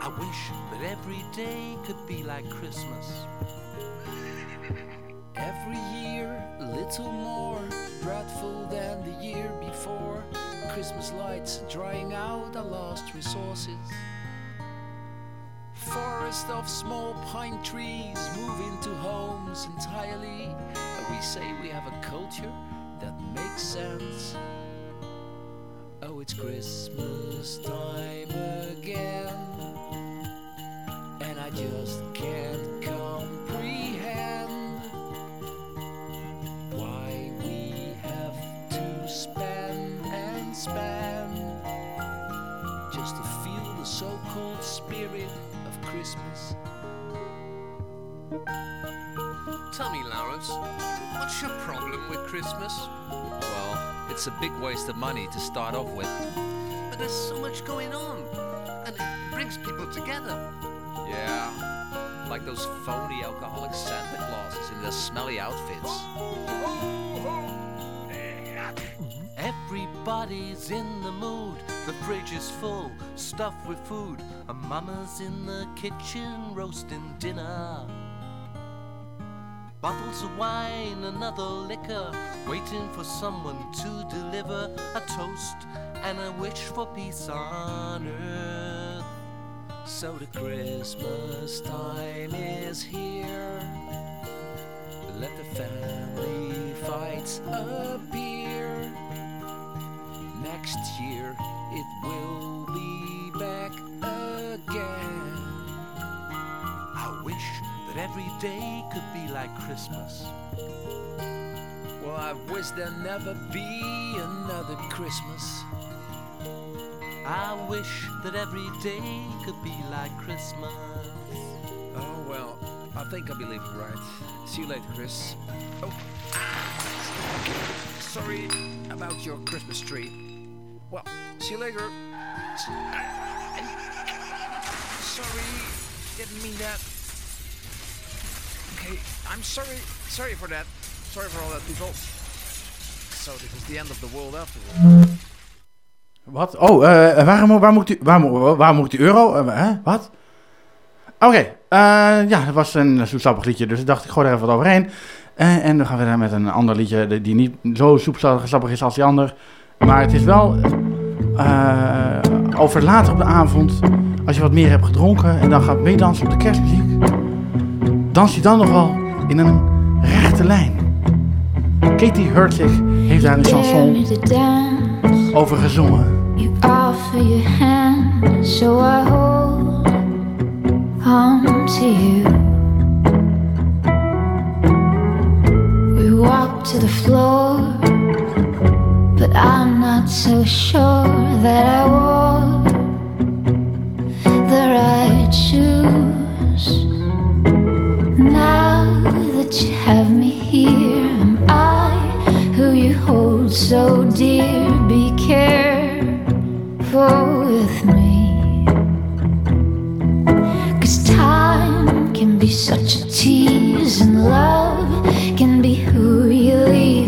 I wish that every day could be like Christmas. Every year, a little more dreadful than the year before. Christmas lights drying out our last resources. Forest of small pine trees move into homes entirely. And we say we have a culture that makes sense. Oh, it's Christmas time again. And I just can't comprehend why we have to spend and spend just to feel the so called spirit of Christmas. Tell me, Lawrence, what's your problem with Christmas? Well, it's a big waste of money to start off with. But there's so much going on, and it brings people together. Yeah, like those phony alcoholic Santa Clauses in their smelly outfits. Oh, oh, Everybody's in the mood. The fridge is full, stuffed with food. A mama's in the kitchen roasting dinner. Bottles of wine, another liquor, waiting for someone to deliver a toast and a wish for peace on earth. So the Christmas time is here. Let the family fights appear. Next year it will be back again. I wish that every day could be like Christmas. Well, I wish there'd never be another Christmas. I wish that every day could be like Christmas. Oh, well, I think I'll be leaving right. See you later, Chris. Oh. Sorry about your Christmas tree. Well, see you later. Sorry, didn't mean that. Okay, I'm sorry. Sorry for that. Sorry for all that, people. So this is the end of the world after. Wat? Oh, eh, waarom, waar, moet u, waar, mo- waar moet die euro? Eh? Wat? Oké, eh, ja, dat was een zoetsappig liedje, dus dacht ik gooi er even wat overheen. Eh, en dan gaan we verder met een ander liedje die- niet zo zoetsappig is als die ander. Maar het is wel eh, over later op de avond, als je wat meer hebt gedronken en dan gaat meedansen op de kerstmuziek, dans je dan nogal in een rechte lijn. Katie Hurtig heeft daar een chanson over gezongen. You offer your hand, so I hold on to you. We walk to the floor, but I'm not so sure that I wore the right shoes. Now that you have me here, am I who you hold so dear? Be careful with me. Cause time can be such a tease, and love can be who you leave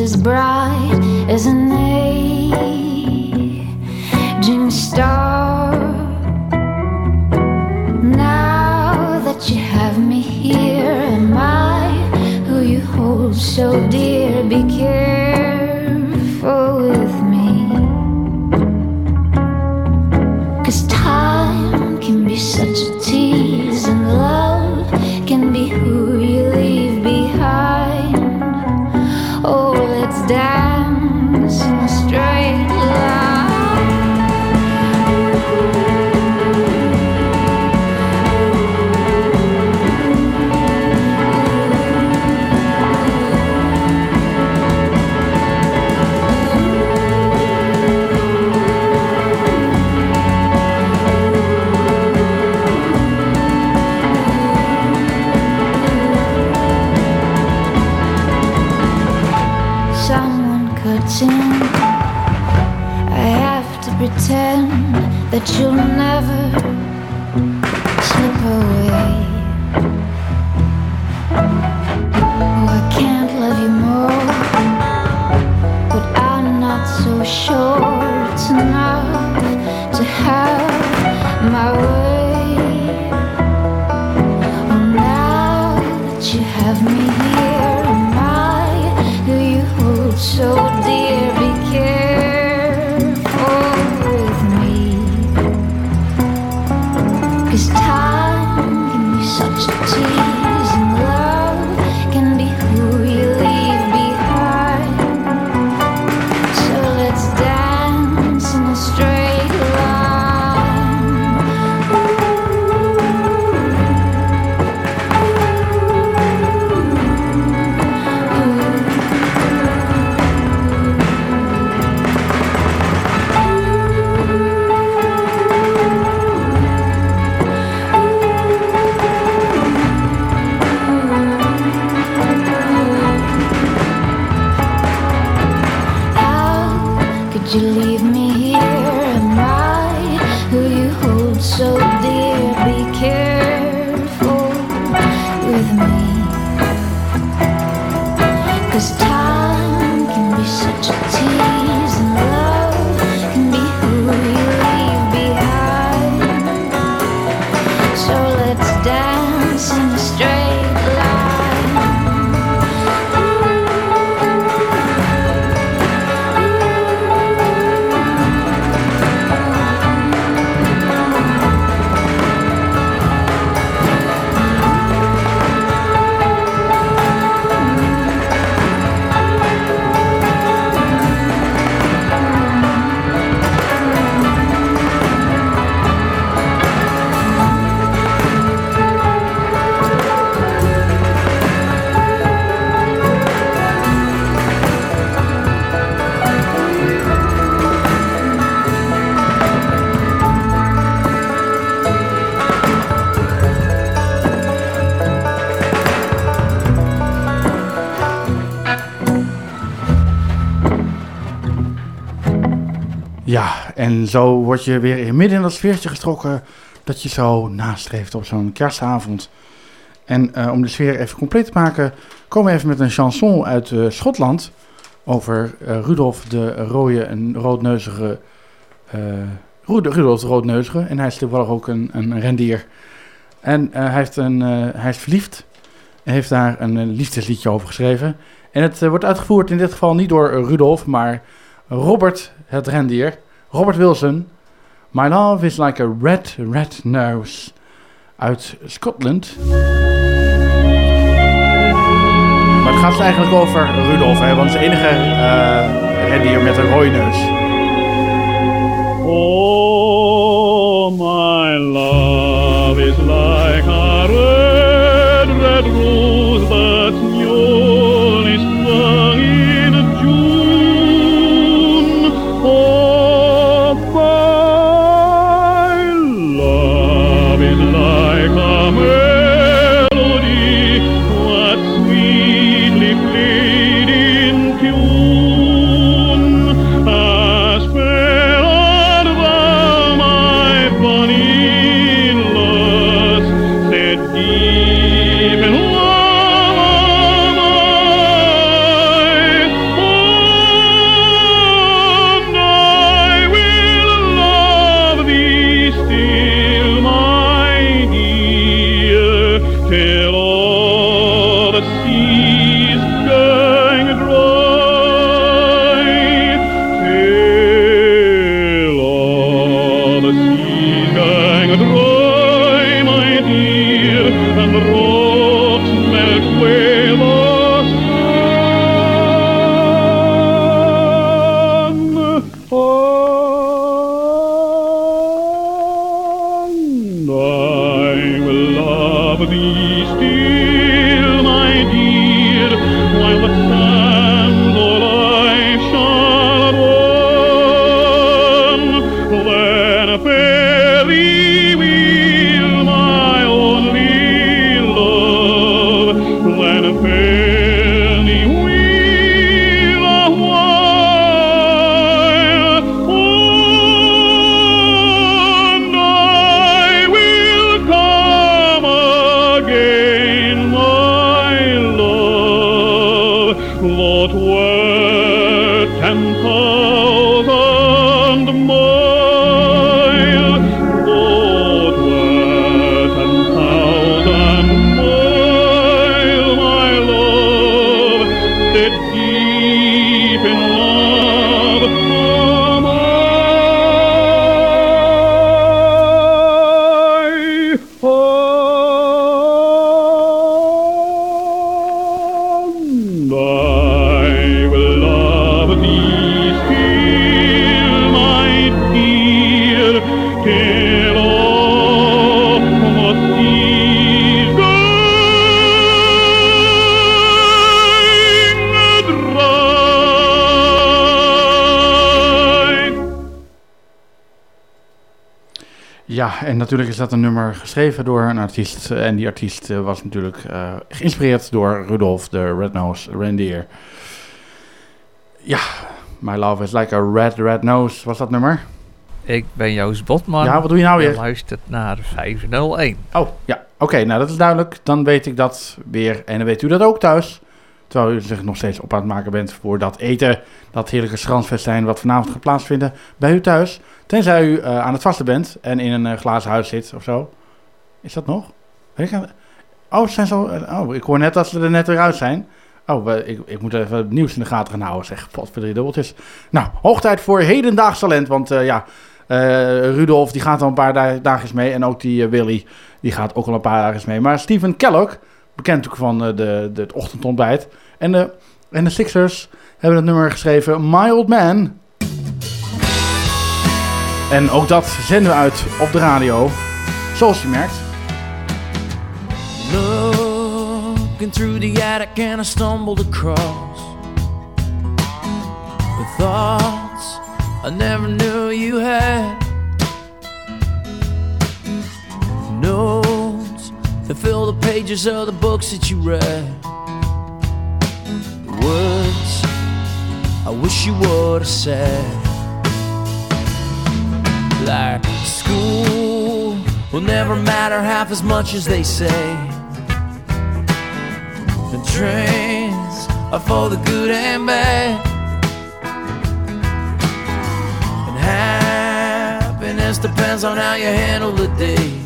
as bright as an aging star. Now that you have me here, am I who you hold so dear? That you'll never slip away. Oh, I can't love you more, but I'm not so sure it's enough to have en zo word je weer in midden in dat sfeertje getrokken dat je zo nastreeft op zo'n kerstavond. En eh, om de sfeer even compleet te maken, komen we even met een chanson uit eh, Schotland over eh, Rudolf de rode en roodneuzige. Ru- Rudolf de roodneuzige. En hij is toevallig ook een, een rendier. En hij, heeft een, hij is verliefd en heeft daar een liefdesliedje over geschreven. En het wordt uitgevoerd in dit geval niet door Rudolf, maar Robert het rendier. Robert Wilson. My love is like a red, red nose. Uit Scotland. Maar het gaat dus eigenlijk over Rudolf, hè, want het enige eh rendier met een rode neus. Oh, my love is like a red, red een nummer geschreven door een artiest. En die artiest eh, was natuurlijk eh, geïnspireerd door Rudolf de Red-Nosed Reindeer. Ja, My Love is Like a Red, Red Nose was dat nummer. Ik ben Joost Botman. Ja, wat doe je nou weer? Je luistert naar 501. Oh, ja. Oké, nou dat is duidelijk. Dan weet ik dat weer. En dan weet u dat ook thuis. Terwijl u zich nog steeds op aan het maken bent voor dat eten. Dat heerlijke schransfestijn wat vanavond gaat plaatsvinden bij u thuis. Tenzij u eh, aan het vasten bent en in een eh, glazen huis zit of zo. Is dat nog? Oh, zijn zo, eh, oh, ik hoor net dat ze er net weer uit zijn. Oh, ik, ik moet even het nieuws in de gaten gaan houden. Zeg, wat voor drie dubbeltjes. Nou, hoog tijd voor hedendaags talent. Want ja, Rudolf die gaat al een paar da- dagjes mee. En ook die Willy, die gaat ook al een paar dagjes mee. Maar Steven Kellogg, bekend natuurlijk van de, de, het ochtendontbijt. En de, en de Sixers hebben het nummer geschreven My Old Man. En ook dat zenden we uit op de radio. Zoals je merkt. Looking through the attic and I stumbled across the thoughts I never knew you had. Notes that fill the pages of the books that you read. Words I wish you would have said. Like school will never matter half as much as they say. The trains are for the good and bad. And happiness depends on how you handle the day.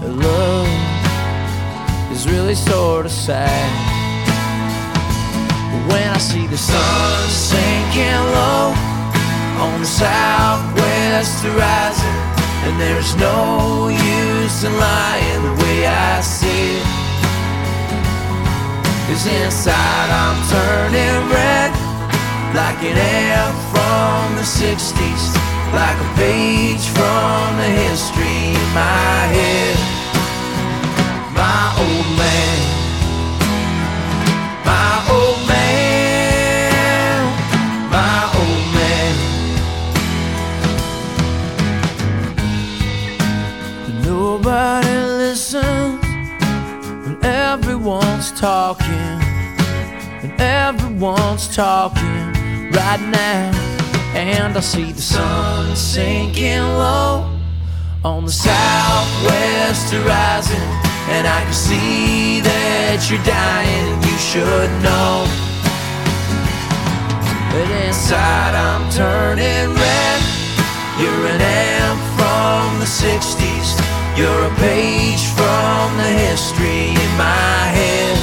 The love is really sort of sad. When I see the sun sinking low on the southwest horizon, and there's no use in lying the way I see it. Cause inside I'm turning red Like an air from the 60s Like a page from the history in my head My old man everyone's talking, and everyone's talking right now. And I see the sun sinking low on the southwest horizon, and I can see that you're dying, and you should know. But inside I'm turning red. You're an amp from the 60s. You're a page from the history in my head.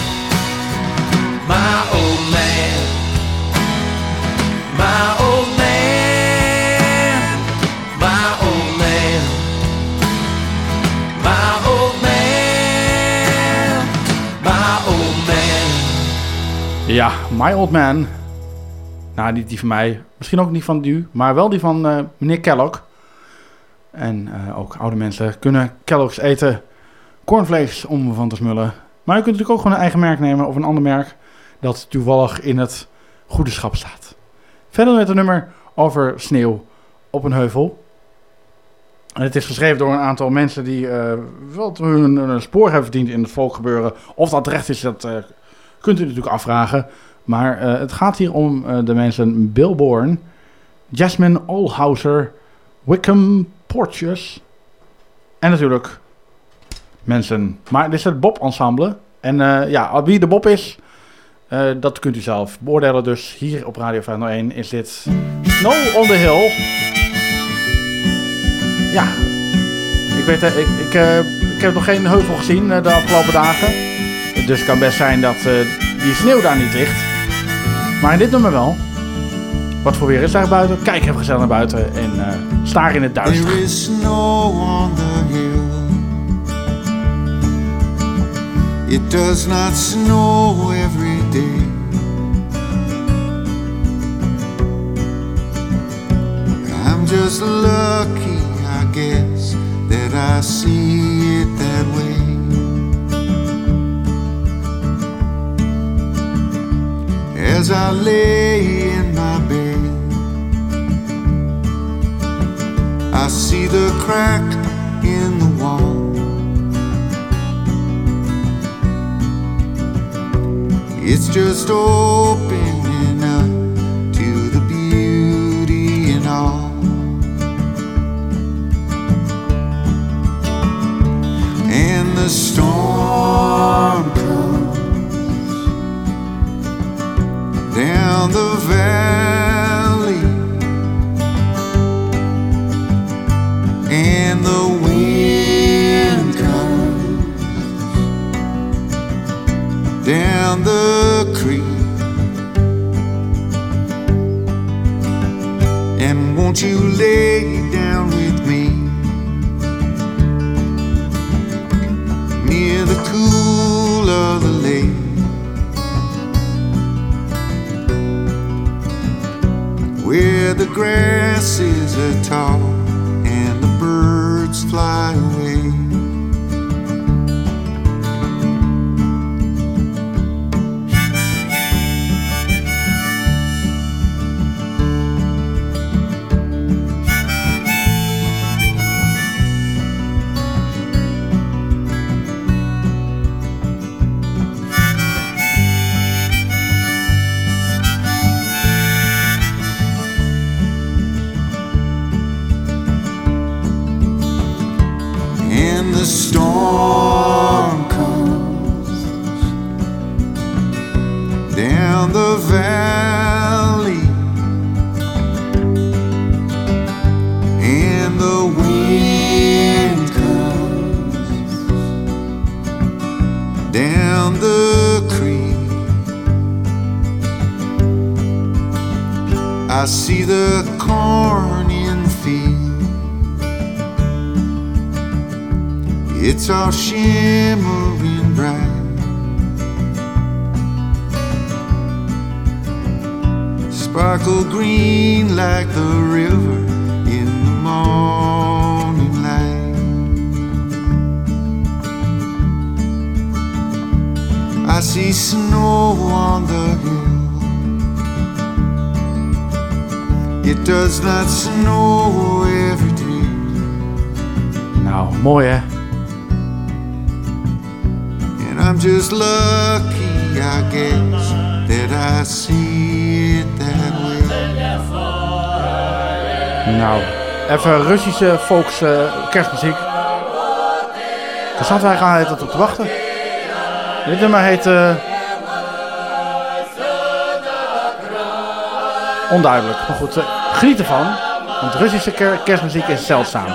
My old man. My old man. My old man. My old man. My old man. Ja, My Old Man. Nou, niet die van mij. Misschien ook niet van u, maar wel die van eh, meneer Kellogg. En eh, ook oude mensen kunnen Kellogg's eten. Cornflakes om van te smullen. Maar je kunt natuurlijk ook gewoon een eigen merk nemen of een ander merk dat toevallig in het goede schap staat. Verder met een nummer over sneeuw op een heuvel. En het is geschreven door een aantal mensen die wel hun, hun spoor hebben verdiend in het volkgebeuren. Of dat terecht is, dat eh, kunt u natuurlijk afvragen. Maar het gaat hier om de mensen Bill Bourne, Jasmine Olhauser, Wickham Porteous en natuurlijk mensen. Maar dit is het Bob Ensemble. En eh, ja, wie de Bob is, eh, dat kunt u zelf beoordelen. Dus hier op Radio 501 is dit Snow on the Hill. Ja, ik weet eh, ik, ik, ik heb nog geen heuvel gezien de afgelopen dagen. Dus het kan best zijn dat die sneeuw daar niet ligt. Maar in dit nummer wel. Wat voor weer is daar buiten? Kijk even gezellig naar buiten en eh staar in het duister. There is snow on the hill. It does not snow every day. I'm just lucky, I guess, that I see it that way. As I lay in my bed, I see the crack in the wall. It's just opening up to the beauty and all. And the storm grass is Russische volks eh, kerstmuziek. Daar zaten wij gaan het op te wachten. Dit nummer heet... eh, onduidelijk, maar goed, eh, geniet ervan. Want Russische ker- kerstmuziek is zeldzaam.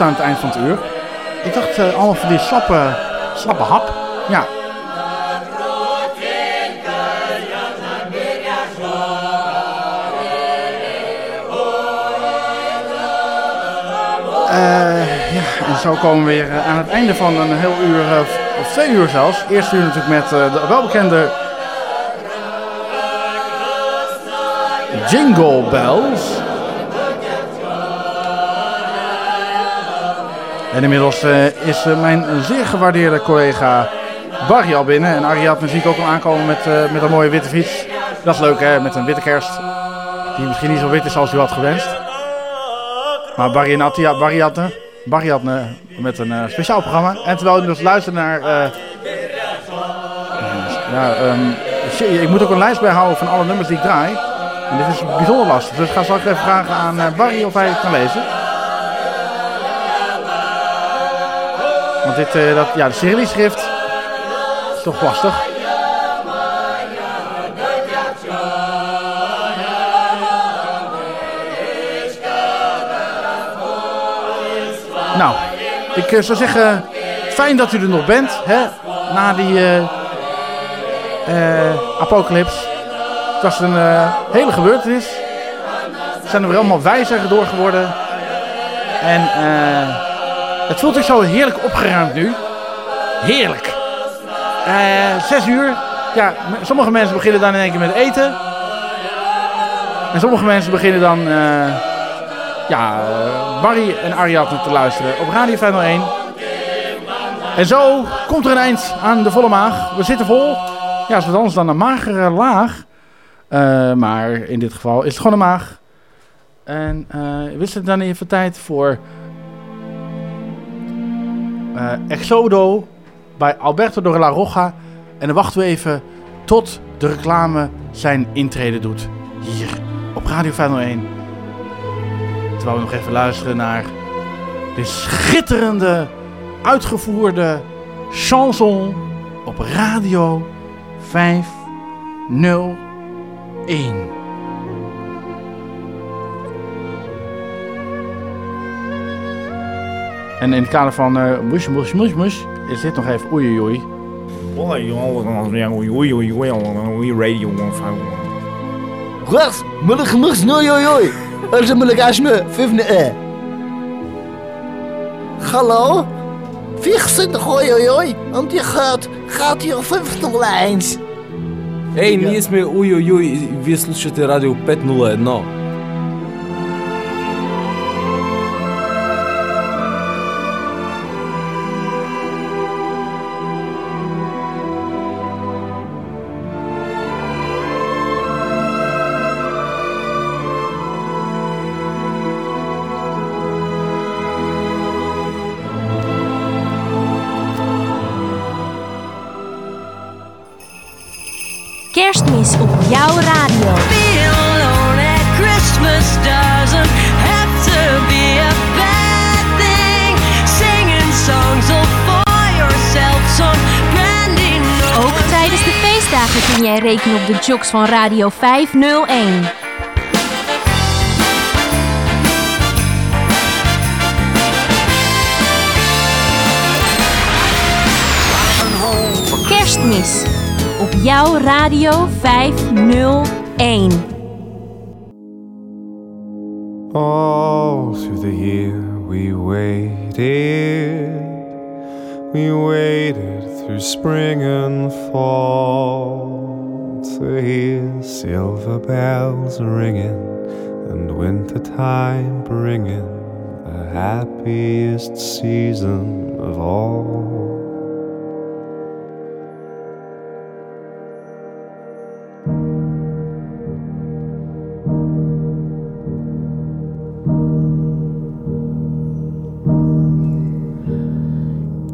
Aan het eind van het uur. Ik dacht eh, allemaal van die slappe, slappe hap. Ja. Eh, ja, en zo komen we weer eh, aan het einde van een heel uur, of twee uur zelfs. Eerste uur natuurlijk met de welbekende Jingle Bells. En inmiddels eh, is eh, mijn zeer gewaardeerde collega Barry al binnen. En Ariadne zie ik ook al aankomen met, eh, met een mooie witte fiets. Dat is leuk hè, met een witte kerst. Die misschien niet zo wit is als u had gewenst. Maar Barry en Barriadne met een speciaal programma. En terwijl u dus luistert naar... ja, ehm, ik moet ook een lijst bijhouden van alle nummers die ik draai. En dit is bijzonder lastig. Dus ik ga straks even vragen aan Barry of hij het kan lezen. Eh, dat, ja, de Cyrillisch-schrift. toch lastig. Nou, ik eh, zou zeggen, fijn dat u er nog bent, hè? Na die uh, apocalyps. Het was een hele gebeurtenis. We zijn er allemaal wijzer door geworden. En eh het voelt zich zo heerlijk opgeruimd nu. Heerlijk. Eh, zes uur. Ja, sommige mensen beginnen dan in één keer met eten. En sommige mensen beginnen dan... eh, ja, eh, Barry en Ariadne te luisteren op Radio 501. En zo komt er een eind aan de volle maag. We zitten vol. Ja, is wat anders dan een magere laag. Maar in dit geval is het gewoon een maag. En wist het dan even tijd voor eh, Exodo bij Alberto de la Roja. En dan wachten we even tot de reclame zijn intrede doet. Hier op Radio 501. Terwijl we nog even luisteren naar de schitterende, uitgevoerde chanson op Radio 501. En in het kader van eh mush, mush, mush, mush is dit nog even oei oei oei. Rechts, mullig nooi oi oi. Er is een mullig asme, vijfde e. Hallo? 24 oi oi oi, want je gaat, gaat hier 50 lijns. Ej, nije sme uj, uj, uj, vi slušate radio 501. De jocks van Radio 501. Kerstmis op jouw Radio 501. All through the year we waited, we waited through spring and fall to hear silver bells ringing and wintertime bringing the happiest season of all.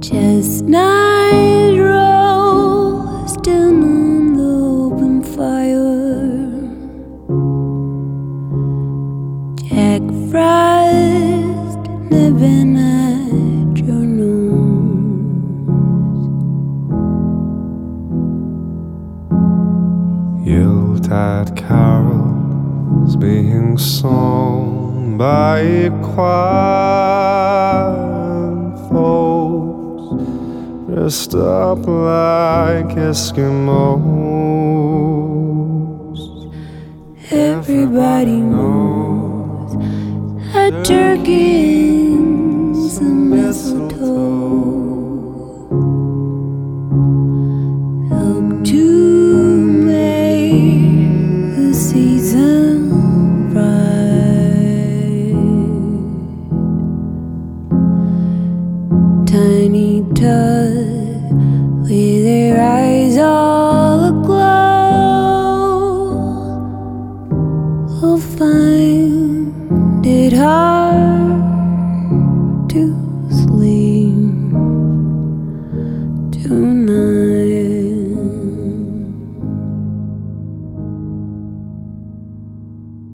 Chestnut song by a choir folks dressed up like Eskimos. Everybody knows a turkey is a mess.